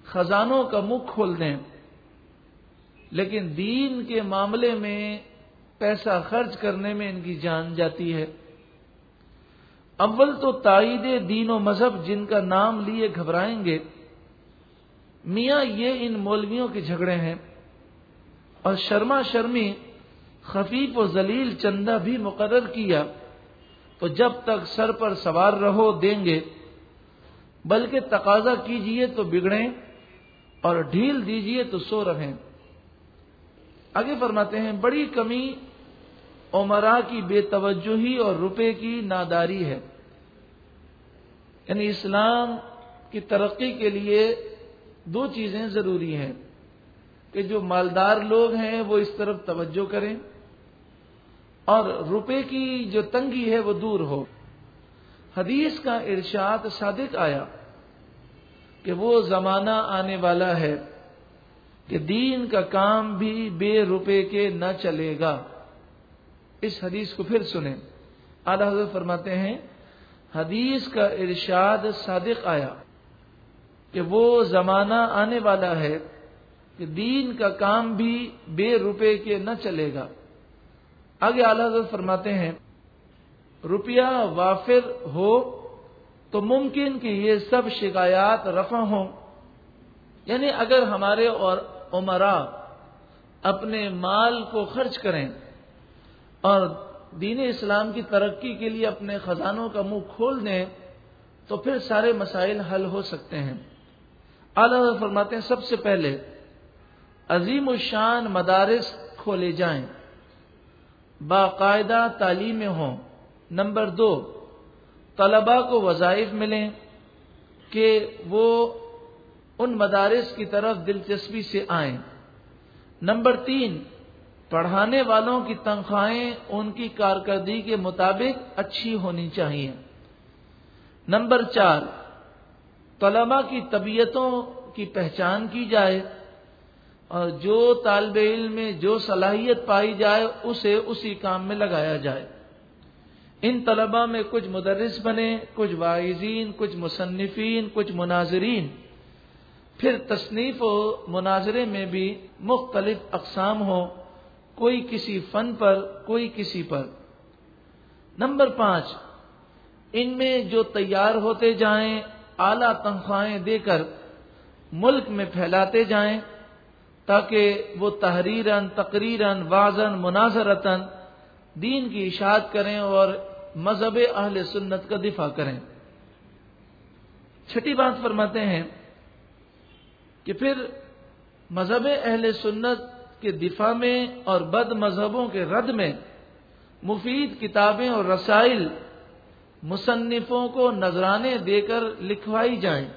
خزانوں کا منہ کھول دیں۔ لیکن دین کے معاملے میں پیسہ خرچ کرنے میں ان کی جان جاتی ہے۔ اول تو تائید دین و مذہب جن کا نام لیے گھبرائیں گے۔ میاں یہ ان مولویوں کے جھگڑے ہیں۔ اور شرما شرمی خفیف و ذلیل چندہ بھی مقرر کیا۔ تو جب تک سر پر سوار رہو دیں گے۔ بلکہ تقاضا کیجیے تو بگڑیں اور ڈھیل دیجیے تو سو رہیں۔ آگے فرماتے ہیں، بڑی کمی عمرا کی بے توجہی اور روپے کی ناداری ہے۔ یعنی اسلام کی ترقی کے لیے دو چیزیں ضروری ہیں کہ جو مالدار لوگ ہیں وہ اس طرف توجہ کریں اور روپے کی جو تنگی ہے وہ دور ہو۔ حدیث کا ارشاد صادق آیا کہ وہ زمانہ آنے والا ہے۔ کہ دین کا کام بھی بے روپے کے نہ چلے گا۔ اس حدیث کو پھر سنیں۔ اعلی حضرت فرماتے ہیں، حدیث کا ارشاد صادق آیا کہ وہ زمانہ آنے والا ہے کہ دین کا کام بھی بے روپے کے نہ چلے گا۔ آگے اعلی حضرت فرماتے ہیں، روپیہ وافر ہو تو ممکن کہ یہ سب شکایات رفع ہوں۔ یعنی اگر ہمارے اور عمرا اپنے مال کو خرچ کریں اور دین اسلام کی ترقی کے لیے اپنے خزانوں کا منہ کھول دیں، تو پھر سارے مسائل حل ہو سکتے ہیں۔ اعلی فرماتے ہیں، سب سے پہلے عظیم الشان مدارس کھولے جائیں۔ باقاعدہ تعلیمیں ہوں۔ نمبر دو، طلباء کو وظائف ملیں کہ وہ ان مدارس کی طرف دلچسپی سے آئیں۔ نمبر تین، پڑھانے والوں کی تنخواہیں ان کی کارکردگی کے مطابق اچھی ہونی چاہیے۔ نمبر چار طلبا کی طبیعتوں کی پہچان کی جائے اور جو طالب علم میں جو صلاحیت پائی جائے اسے اسی کام میں لگایا جائے۔ ان طلبا میں کچھ مدرس بنے کچھ واعظین، کچھ مصنفین، کچھ مناظرین۔ پھر تصنیف و مناظرے میں بھی مختلف اقسام ہوں۔ کوئی کسی فن پر، کوئی کسی پر۔ نمبر پانچ، ان میں جو تیار ہوتے جائیں، اعلی تنخواہیں دے کر ملک میں پھیلاتے جائیں، تاکہ وہ تحریرن تقریرن وازن مناظرتن دین کی اشاعت کریں اور مذہب اہل سنت کا دفاع کریں۔ چھٹی بات فرماتے ہیں کہ پھر مذہب اہل سنت کے دفاع میں اور بد مذہبوں کے رد میں مفید کتابیں اور رسائل مصنفوں کو نذرانے دے کر لکھوائی جائیں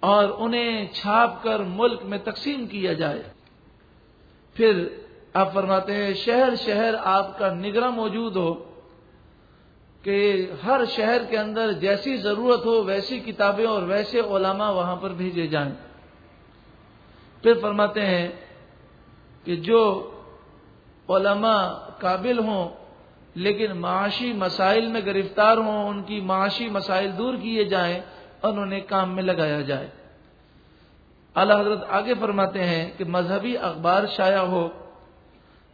اور انہیں چھاپ کر ملک میں تقسیم کیا جائے۔ پھر آپ فرماتے ہیں، شہر شہر آپ کا نگراں موجود ہو کہ ہر شہر کے اندر جیسی ضرورت ہو ویسی کتابیں اور ویسے علماء وہاں پر بھیجے جائیں۔ پھر فرماتے ہیں کہ جو علماء قابل ہوں، لیکن معاشی مسائل میں گرفتار ہوں، ان کی معاشی مسائل دور کیے جائیں، اور انہیں کام میں لگایا جائے۔ اللہ حضرت آگے فرماتے ہیں کہ مذہبی اخبار شائع ہو،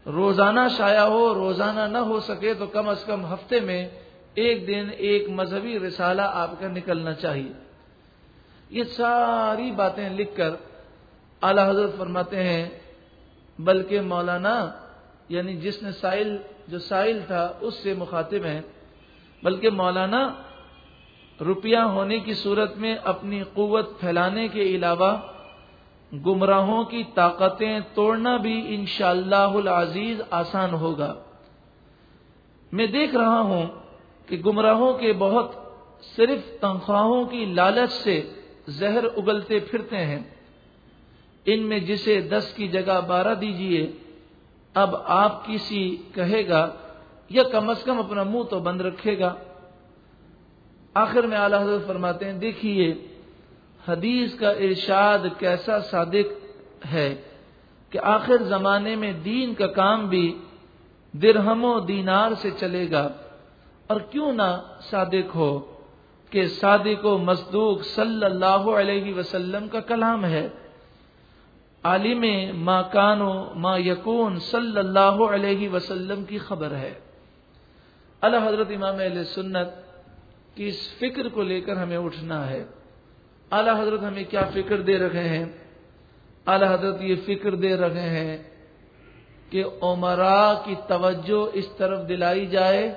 روزانہ شائع ہو، روزانہ نہ ہو سکے تو کم از کم ہفتے میں ایک دن ایک مذہبی رسالہ آپ کا نکلنا چاہیے۔ یہ ساری باتیں لکھ کر اعلی حضرت فرماتے ہیں، بلکہ مولانا یعنی جس نے سائل، جو سائل تھا، اس سے مخاطب ہیں، بلکہ مولانا، روپیہ ہونے کی صورت میں اپنی قوت پھیلانے کے علاوہ گمراہوں کی طاقتیں توڑنا بھی انشاءاللہ اللہ العزیز آسان ہوگا۔ میں دیکھ رہا ہوں کہ گمراہوں کے بہت صرف تنخواہوں کی لالچ سے زہر اگلتے پھرتے ہیں۔ ان میں جسے دس کی جگہ بارہ دیجیے، اب آپ کسی کہے گا، یا کم از کم اپنا منہ تو بند رکھے گا۔ آخر میں اعلی حضرت فرماتے ہیں، دیکھیے، حدیث کا ارشاد کیسا صادق ہے کہ آخر زمانے میں دین کا کام بھی درہم و دینار سے چلے گا۔ اور کیوں نہ صادق ہو کہ صادق و مصدوق صلی اللہ علیہ وسلم کا کلام ہے۔ عالم ما کانو ما یکون صلی اللہ علیہ وسلم کی خبر ہے۔ اللہ حضرت امام علیہ سنت کی اس فکر کو لے کر ہمیں اٹھنا ہے۔ اعلی حضرت ہمیں کیا فکر دے رکھے ہیں؟ اعلی حضرت یہ فکر دے رکھے ہیں کہ عمرا کی توجہ اس طرف دلائی جائے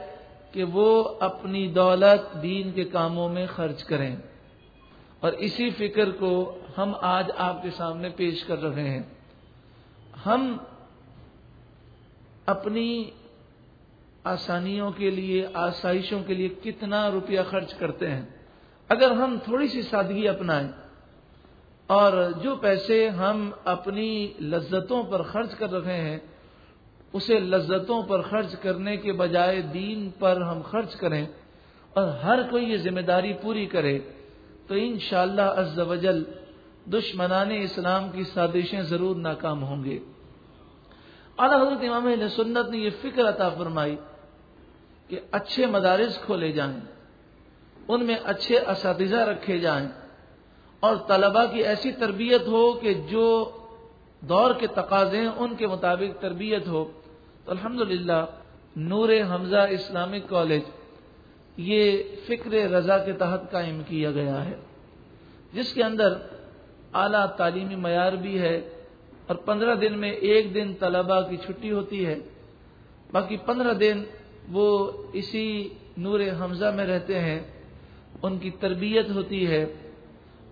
کہ وہ اپنی دولت دین کے کاموں میں خرچ کریں۔ اور اسی فکر کو ہم آج آپ کے سامنے پیش کر رہے ہیں۔ ہم اپنی آسانیوں کے لیے، آسائشوں کے لیے کتنا روپیہ خرچ کرتے ہیں۔ اگر ہم تھوڑی سی سادگی اپنائیں اور جو پیسے ہم اپنی لذتوں پر خرچ کر رہے ہیں، اسے لذتوں پر خرچ کرنے کے بجائے دین پر ہم خرچ کریں اور ہر کوئی یہ ذمہ داری پوری کرے تو انشاءاللہ شاء اللہ وجل دشمنان اسلام کی سازشیں ضرور ناکام ہوں گے۔ اعلی حضرت امام علیہ سنت نے یہ فکر عطا فرمائی کہ اچھے مدارس کھولے جائیں، ان میں اچھے اساتذہ رکھے جائیں اور طلبہ کی ایسی تربیت ہو کہ جو دور کے تقاضے ہیں ان کے مطابق تربیت ہو۔ تو الحمد نور حمزہ اسلامک کالج یہ فکر رضا کے تحت قائم کیا گیا ہے۔ جس کے اندر اعلیٰ تعلیمی معیار بھی ہے اور پندرہ دن میں ایک دن طلبا کی چھٹی ہوتی ہے۔ باقی پندرہ دن وہ اسی نور حمزہ میں رہتے ہیں۔ ان کی تربیت ہوتی ہے،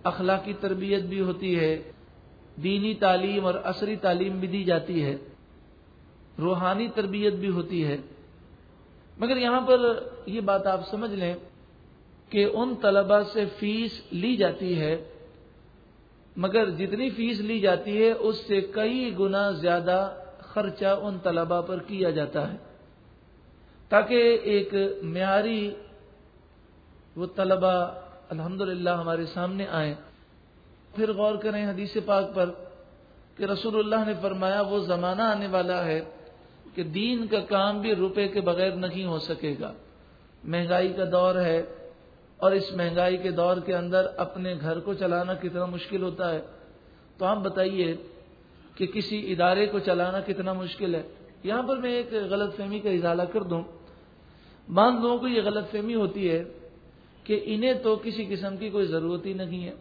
اخلاقی تربیت بھی ہوتی ہے، دینی تعلیم اور عصری تعلیم بھی دی جاتی ہے۔ روحانی تربیت بھی ہوتی ہے۔ مگر یہاں پر یہ بات آپ سمجھ لیں کہ ان طلبا سے فیس لی جاتی ہے، مگر جتنی فیس لی جاتی ہے، اس سے کئی گنا زیادہ خرچہ ان طلبا پر کیا جاتا ہے۔ تاکہ ایک معیاری وہ طلبا الحمد ہمارے سامنے آئیں۔ پھر غور کریں حدیث پاک پر کہ رسول اللہ نے فرمایا، وہ زمانہ آنے والا ہے۔ کہ دین کا کام بھی روپے کے بغیر نہیں ہو سکے گا۔ مہنگائی کا دور ہے اور اس مہنگائی کے دور کے اندر اپنے گھر کو چلانا کتنا مشکل ہوتا ہے۔ تو آپ بتائیے کہ کسی ادارے کو چلانا کتنا مشکل ہے۔ یہاں پر میں ایک غلط فہمی کا اضالہ کر دوں۔ بعض لوگوں کو یہ غلط فہمی ہوتی ہے کہ انہیں تو کسی قسم کی کوئی ضرورت ہی نہیں ہے۔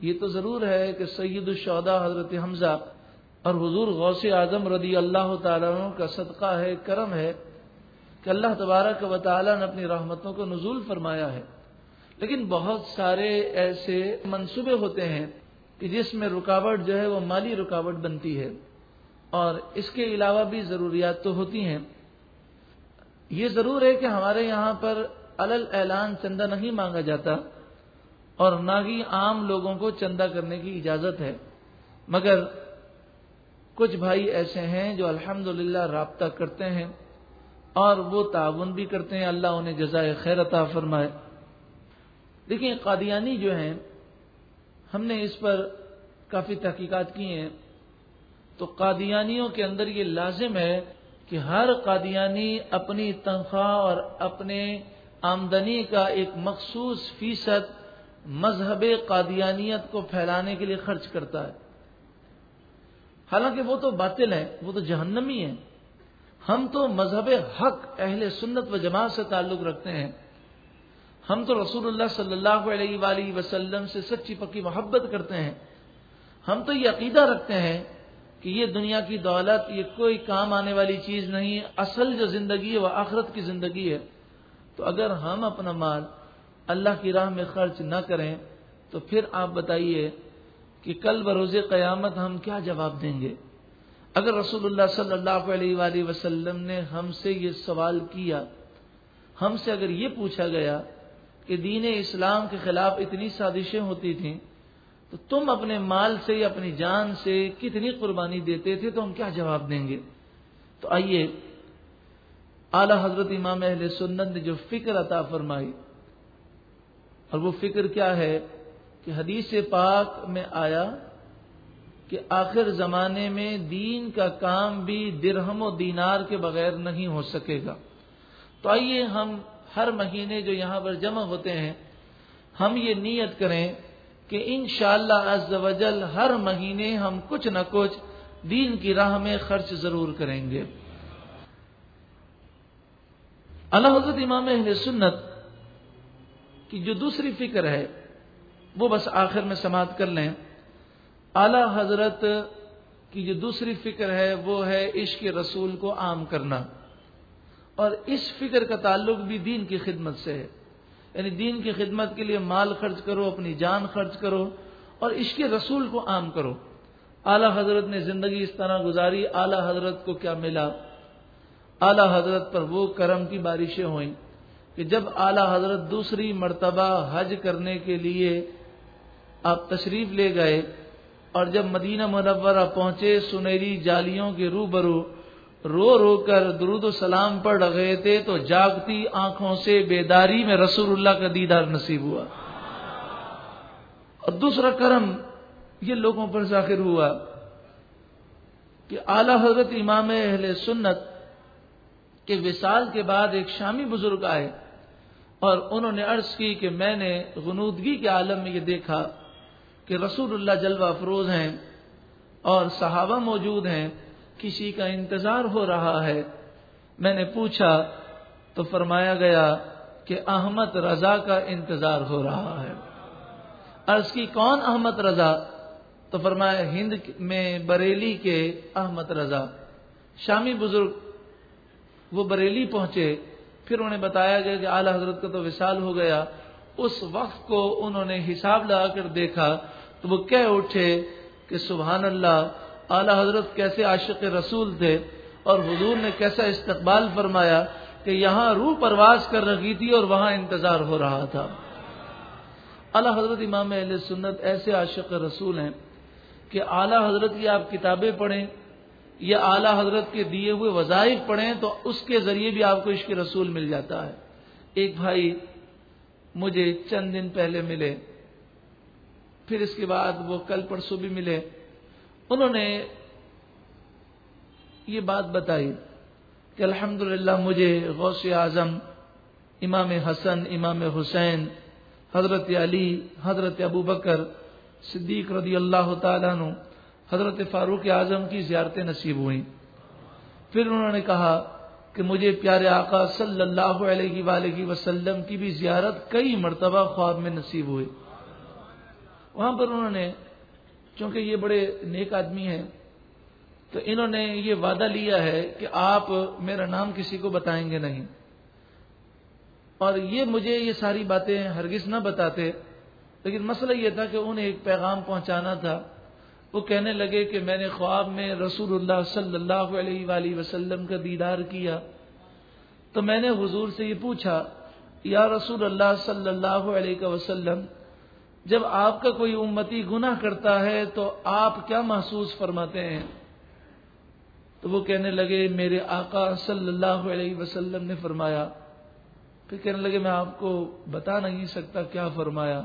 یہ تو ضرور ہے کہ سید الشہدا حضرت حمزہ اور حضور غوث اعظم رضی اللہ تعالیٰ کا صدقہ ہے، کرم ہے کہ اللہ تبارک و تعالیٰ نے اپنی رحمتوں کو نزول فرمایا ہے۔ لیکن بہت سارے ایسے منصوبے ہوتے ہیں کہ جس میں رکاوٹ جو ہے وہ مالی رکاوٹ بنتی ہے۔ اور اس کے علاوہ بھی ضروریات تو ہوتی ہیں۔ یہ ضرور ہے کہ ہمارے یہاں پر الل اعلان چندہ نہیں مانگا جاتا اور نہ ہی عام لوگوں کو چندہ کرنے کی اجازت ہے۔ مگر کچھ بھائی ایسے ہیں جو الحمد رابطہ کرتے ہیں اور وہ تعاون بھی کرتے ہیں، اللہ انہیں جزائے خیر عطا فرمائے۔ دیکھیں، قادیانی جو ہیں، ہم نے اس پر کافی تحقیقات کی ہیں۔ تو قادیانیوں کے اندر یہ لازم ہے کہ ہر قادیانی اپنی تنخواہ اور اپنے آمدنی کا ایک مخصوص فیصد مذہب قادیانیت کو پھیلانے کے لیے خرچ کرتا ہے۔ حالانکہ وہ تو باطل ہیں، وہ تو جہنمی ہیں۔ ہم تو مذہب حق، اہل سنت و جماعت سے تعلق رکھتے ہیں۔ ہم تو رسول اللہ صلی اللہ علیہ وآلہ وسلم سے سچی پکی محبت کرتے ہیں۔ ہم تو یہ عقیدہ رکھتے ہیں کہ یہ دنیا کی دولت، یہ کوئی کام آنے والی چیز نہیں، اصل جو زندگی ہے وہ آخرت کی زندگی ہے۔ تو اگر ہم اپنا مال اللہ کی راہ میں خرچ نہ کریں، تو پھر آپ بتائیے کہ کل بروز قیامت ہم کیا جواب دیں گے؟ اگر رسول اللہ صلی اللہ علیہ وآلہ وسلم نے ہم سے یہ سوال کیا، ہم سے اگر یہ پوچھا گیا کہ دین اسلام کے خلاف اتنی سازشیں ہوتی تھیں، تو تم اپنے مال سے یا اپنی جان سے کتنی قربانی دیتے تھے تو ہم کیا جواب دیں گے؟ تو آئیے، اعلی حضرت امام اہل سنت نے جو فکر عطا فرمائی، اور وہ فکر کیا ہے؟ کہ حدیث پاک میں آیا کہ آخر زمانے میں دین کا کام بھی درہم و دینار کے بغیر نہیں ہو سکے گا۔ تو آئیے ہم ہر مہینے جو یہاں پر جمع ہوتے ہیں، ہم یہ نیت کریں کہ انشاءاللہ شاء اللہ ہر مہینے ہم کچھ نہ کچھ دین کی راہ میں خرچ ضرور کریں گے۔ اللہ حضرت امام اہل سنت کی جو دوسری فکر ہے وہ بس آخر میں سماعت کر لیں۔ اعلی حضرت کی جو دوسری فکر ہے وہ ہے عشق رسول کو عام کرنا۔ اور اس فکر کا تعلق بھی دین کی خدمت سے ہے۔ یعنی دین کی خدمت کے لیے مال خرچ کرو، اپنی جان خرچ کرو اور عشق رسول کو عام کرو۔ اعلی حضرت نے زندگی اس طرح گزاری، اعلی حضرت کو کیا ملا؟ اعلی حضرت پر وہ کرم کی بارشیں ہوئیں کہ جب اعلی حضرت دوسری مرتبہ حج کرنے کے لیے آپ تشریف لے گئے اور جب مدینہ منورہ پہنچے، سنہری جالیوں کے روبرو رو رو کر درود و سلام پڑھ رہے تھے تو جاگتی آنکھوں سے بیداری میں رسول اللہ کا دیدار نصیب ہوا۔ اور دوسرا کرم یہ لوگوں پر ظاہر ہوا کہ اعلی حضرت امام اہل سنت کے وصال کے بعد ایک شامی بزرگ آئے اور انہوں نے عرض کی کہ میں نے غنودگی کے عالم میں یہ دیکھا۔ کہ رسول اللہ جلوہ افروز ہیں اور صحابہ موجود ہیں، کسی کا انتظار ہو رہا ہے۔ میں نے پوچھا، تو فرمایا گیا کہ احمد رضا کا انتظار ہو رہا ہے۔ عرض کی کون احمد رضا؟ تو فرمایا، ہند میں بریلی کے احمد رضا۔ شامی بزرگ وہ بریلی پہنچے۔ پھر انہیں بتایا گیا کہ اعلی حضرت کا تو وصال ہو گیا۔ اس وقت کو انہوں نے حساب لگا کر دیکھا تو وہ کہہ اٹھے کہ سبحان اللہ، اعلی حضرت کیسے عاشق رسول تھے اور حضور نے کیسا استقبال فرمایا کہ یہاں روح پرواز کر رہی تھی اور وہاں انتظار ہو رہا تھا۔ اعلی حضرت امام اہل سنت ایسے عاشق رسول ہیں کہ اعلی حضرت کی آپ کتابیں پڑھیں یا اعلی حضرت کے دیے ہوئے وظائف پڑھیں تو اس کے ذریعے بھی آپ کو عشق رسول مل جاتا ہے۔ ایک بھائی مجھے چند دن پہلے ملے۔ پھر اس کے بعد وہ کل پرسوں بھی ملے۔ انہوں نے یہ بات بتائی کہ الحمد مجھے غوث اعظم، امام حسن، امام حسین، حضرت علی، حضرت ابو بکر صدیق رضی اللہ تعالیٰ عنہ، حضرت فاروق اعظم کی زیارتیں نصیب ہوئیں۔ پھر انہوں نے کہا کہ مجھے پیارے آقا صلی اللہ علیہ وآلہ وسلم کی بھی زیارت کئی مرتبہ خواب میں نصیب ہوئی وہاں پر انہوں نے، چونکہ یہ بڑے نیک آدمی ہیں، تو انہوں نے یہ وعدہ لیا ہے کہ آپ میرا نام کسی کو بتائیں گے نہیں۔ اور یہ مجھے یہ ساری باتیں ہرگز نہ بتاتے، لیکن مسئلہ یہ تھا کہ انہیں ایک پیغام پہنچانا تھا۔ وہ کہنے لگے کہ میں نے خواب میں رسول اللہ صلی اللہ علیہ وآلہ وسلم کا دیدار کیا۔ تو میں نے حضور سے یہ پوچھا، یا رسول اللہ صلی اللہ علیہ وسلم جب آپ کا کوئی امتی گناہ کرتا ہے تو آپ کیا محسوس فرماتے ہیں؟ تو وہ کہنے لگے، میرے آقا صلی اللہ علیہ وسلم نے فرمایا۔ پھر کہنے لگے، میں آپ کو بتا نہیں سکتا کیا فرمایا۔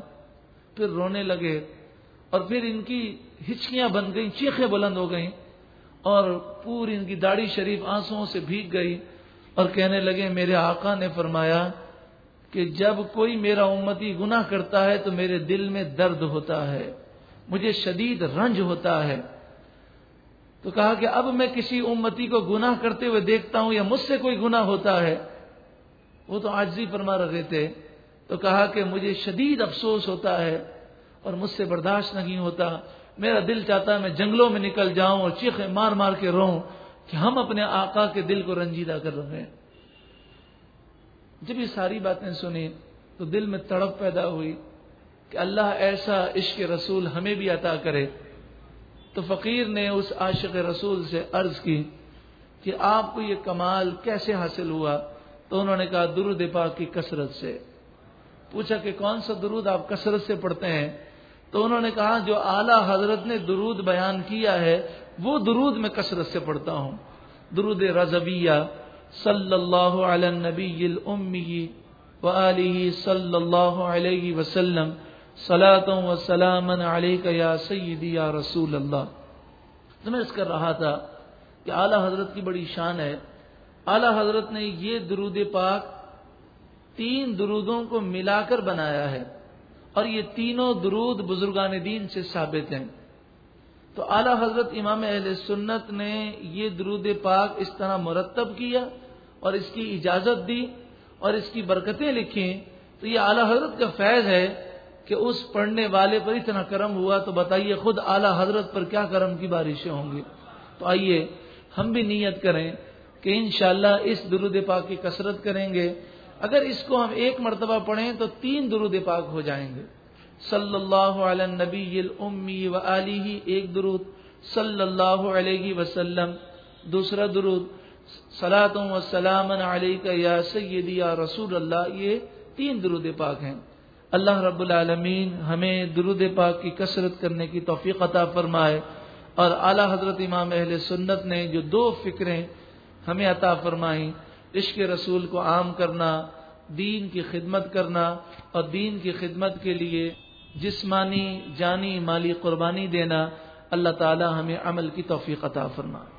پھر رونے لگے اور پھر ان کی ہچکیاں بن گئیں، چیخیں بلند ہو گئیں اور پوری ان کی داڑھی شریف آنسو سے بھیگ گئی اور کہنے لگے، میرے آقا نے فرمایا کہ جب کوئی میرا امتی گناہ کرتا ہے تو میرے دل میں درد ہوتا ہے، مجھے شدید رنج ہوتا ہے۔ تو کہا کہ اب میں کسی امتی کو گناہ کرتے ہوئے دیکھتا ہوں یا مجھ سے کوئی گناہ ہوتا ہے، وہ تو آجزی فرما رہے تھے۔ تو کہا کہ مجھے شدید افسوس ہوتا ہے اور مجھ سے برداشت نہیں ہوتا۔ میرا دل چاہتا ہے میں جنگلوں میں نکل جاؤں اور چیخے مار مار کے رہوں کہ ہم اپنے آقا کے دل کو رنجیدہ کر رہے ہیں۔ جب یہ ساری باتیں سنی تو دل میں تڑپ پیدا ہوئی کہ اللہ ایسا عشق رسول ہمیں بھی عطا کرے۔ تو فقیر نے اس عاشق رسول سے عرض کی کہ آپ کو یہ کمال کیسے حاصل ہوا؟ تو انہوں نے کہا، درود پاک کی کثرت سے۔ پوچھا کہ کون سا درود آپ کثرت سے پڑھتے ہیں؟ تو انہوں نے کہا، جو اعلی حضرت نے درود بیان کیا ہے، وہ درود میں کثرت سے پڑھتا ہوں۔ درود رضبیہ صلی اللہ علی النبی الامی و علیہ صلی اللہ علیہ وسلم سلاۃ و سلام علیہ یا سیدی یا رسول اللہ۔ تو میں اس کر رہا تھا کہ اعلی حضرت کی بڑی شان ہے۔ اعلی حضرت نے یہ درود پاک تین درودوں کو ملا کر بنایا ہے اور یہ تینوں درود بزرگان دین سے ثابت ہیں۔ تو اعلی حضرت امام اہل سنت نے یہ درود پاک اس طرح مرتب کیا اور اس کی اجازت دی اور اس کی برکتیں لکھی تو یہ اعلی حضرت کا فیض ہے کہ اس پڑھنے والے پر اتنا کرم ہوا تو بتائیے خود اعلی حضرت پر کیا کرم کی بارشیں ہوں گی؟ تو آئیے ہم بھی نیت کریں کہ انشاءاللہ اس درود پاک کی کثرت کریں گے۔ اگر اس کو ہم ایک مرتبہ پڑھیں تو تین درود پاک ہو جائیں گے۔ صلی اللہ علیہ نبی الامی و علی ایک درود صلی اللہ علیہ وسلم. دوسرا درود سلاۃ و سلام علیہ یا سیدی یا رسول اللہ، یہ تین درود پاک ہیں۔ اللہ رب العالمین ہمیں درود پاک کی کثرت کرنے کی توفیق عطا فرمائے اور اعلی حضرت امام اہل سنت نے جو دو فکریں ہمیں عطا فرمائیں، عشق رسول کو عام کرنا، دین کی خدمت کرنا اور دین کی خدمت کے لیے جسمانی جانی مالی قربانی دینا اللہ تعالی ہمیں عمل کی توفیق عطا فرمائے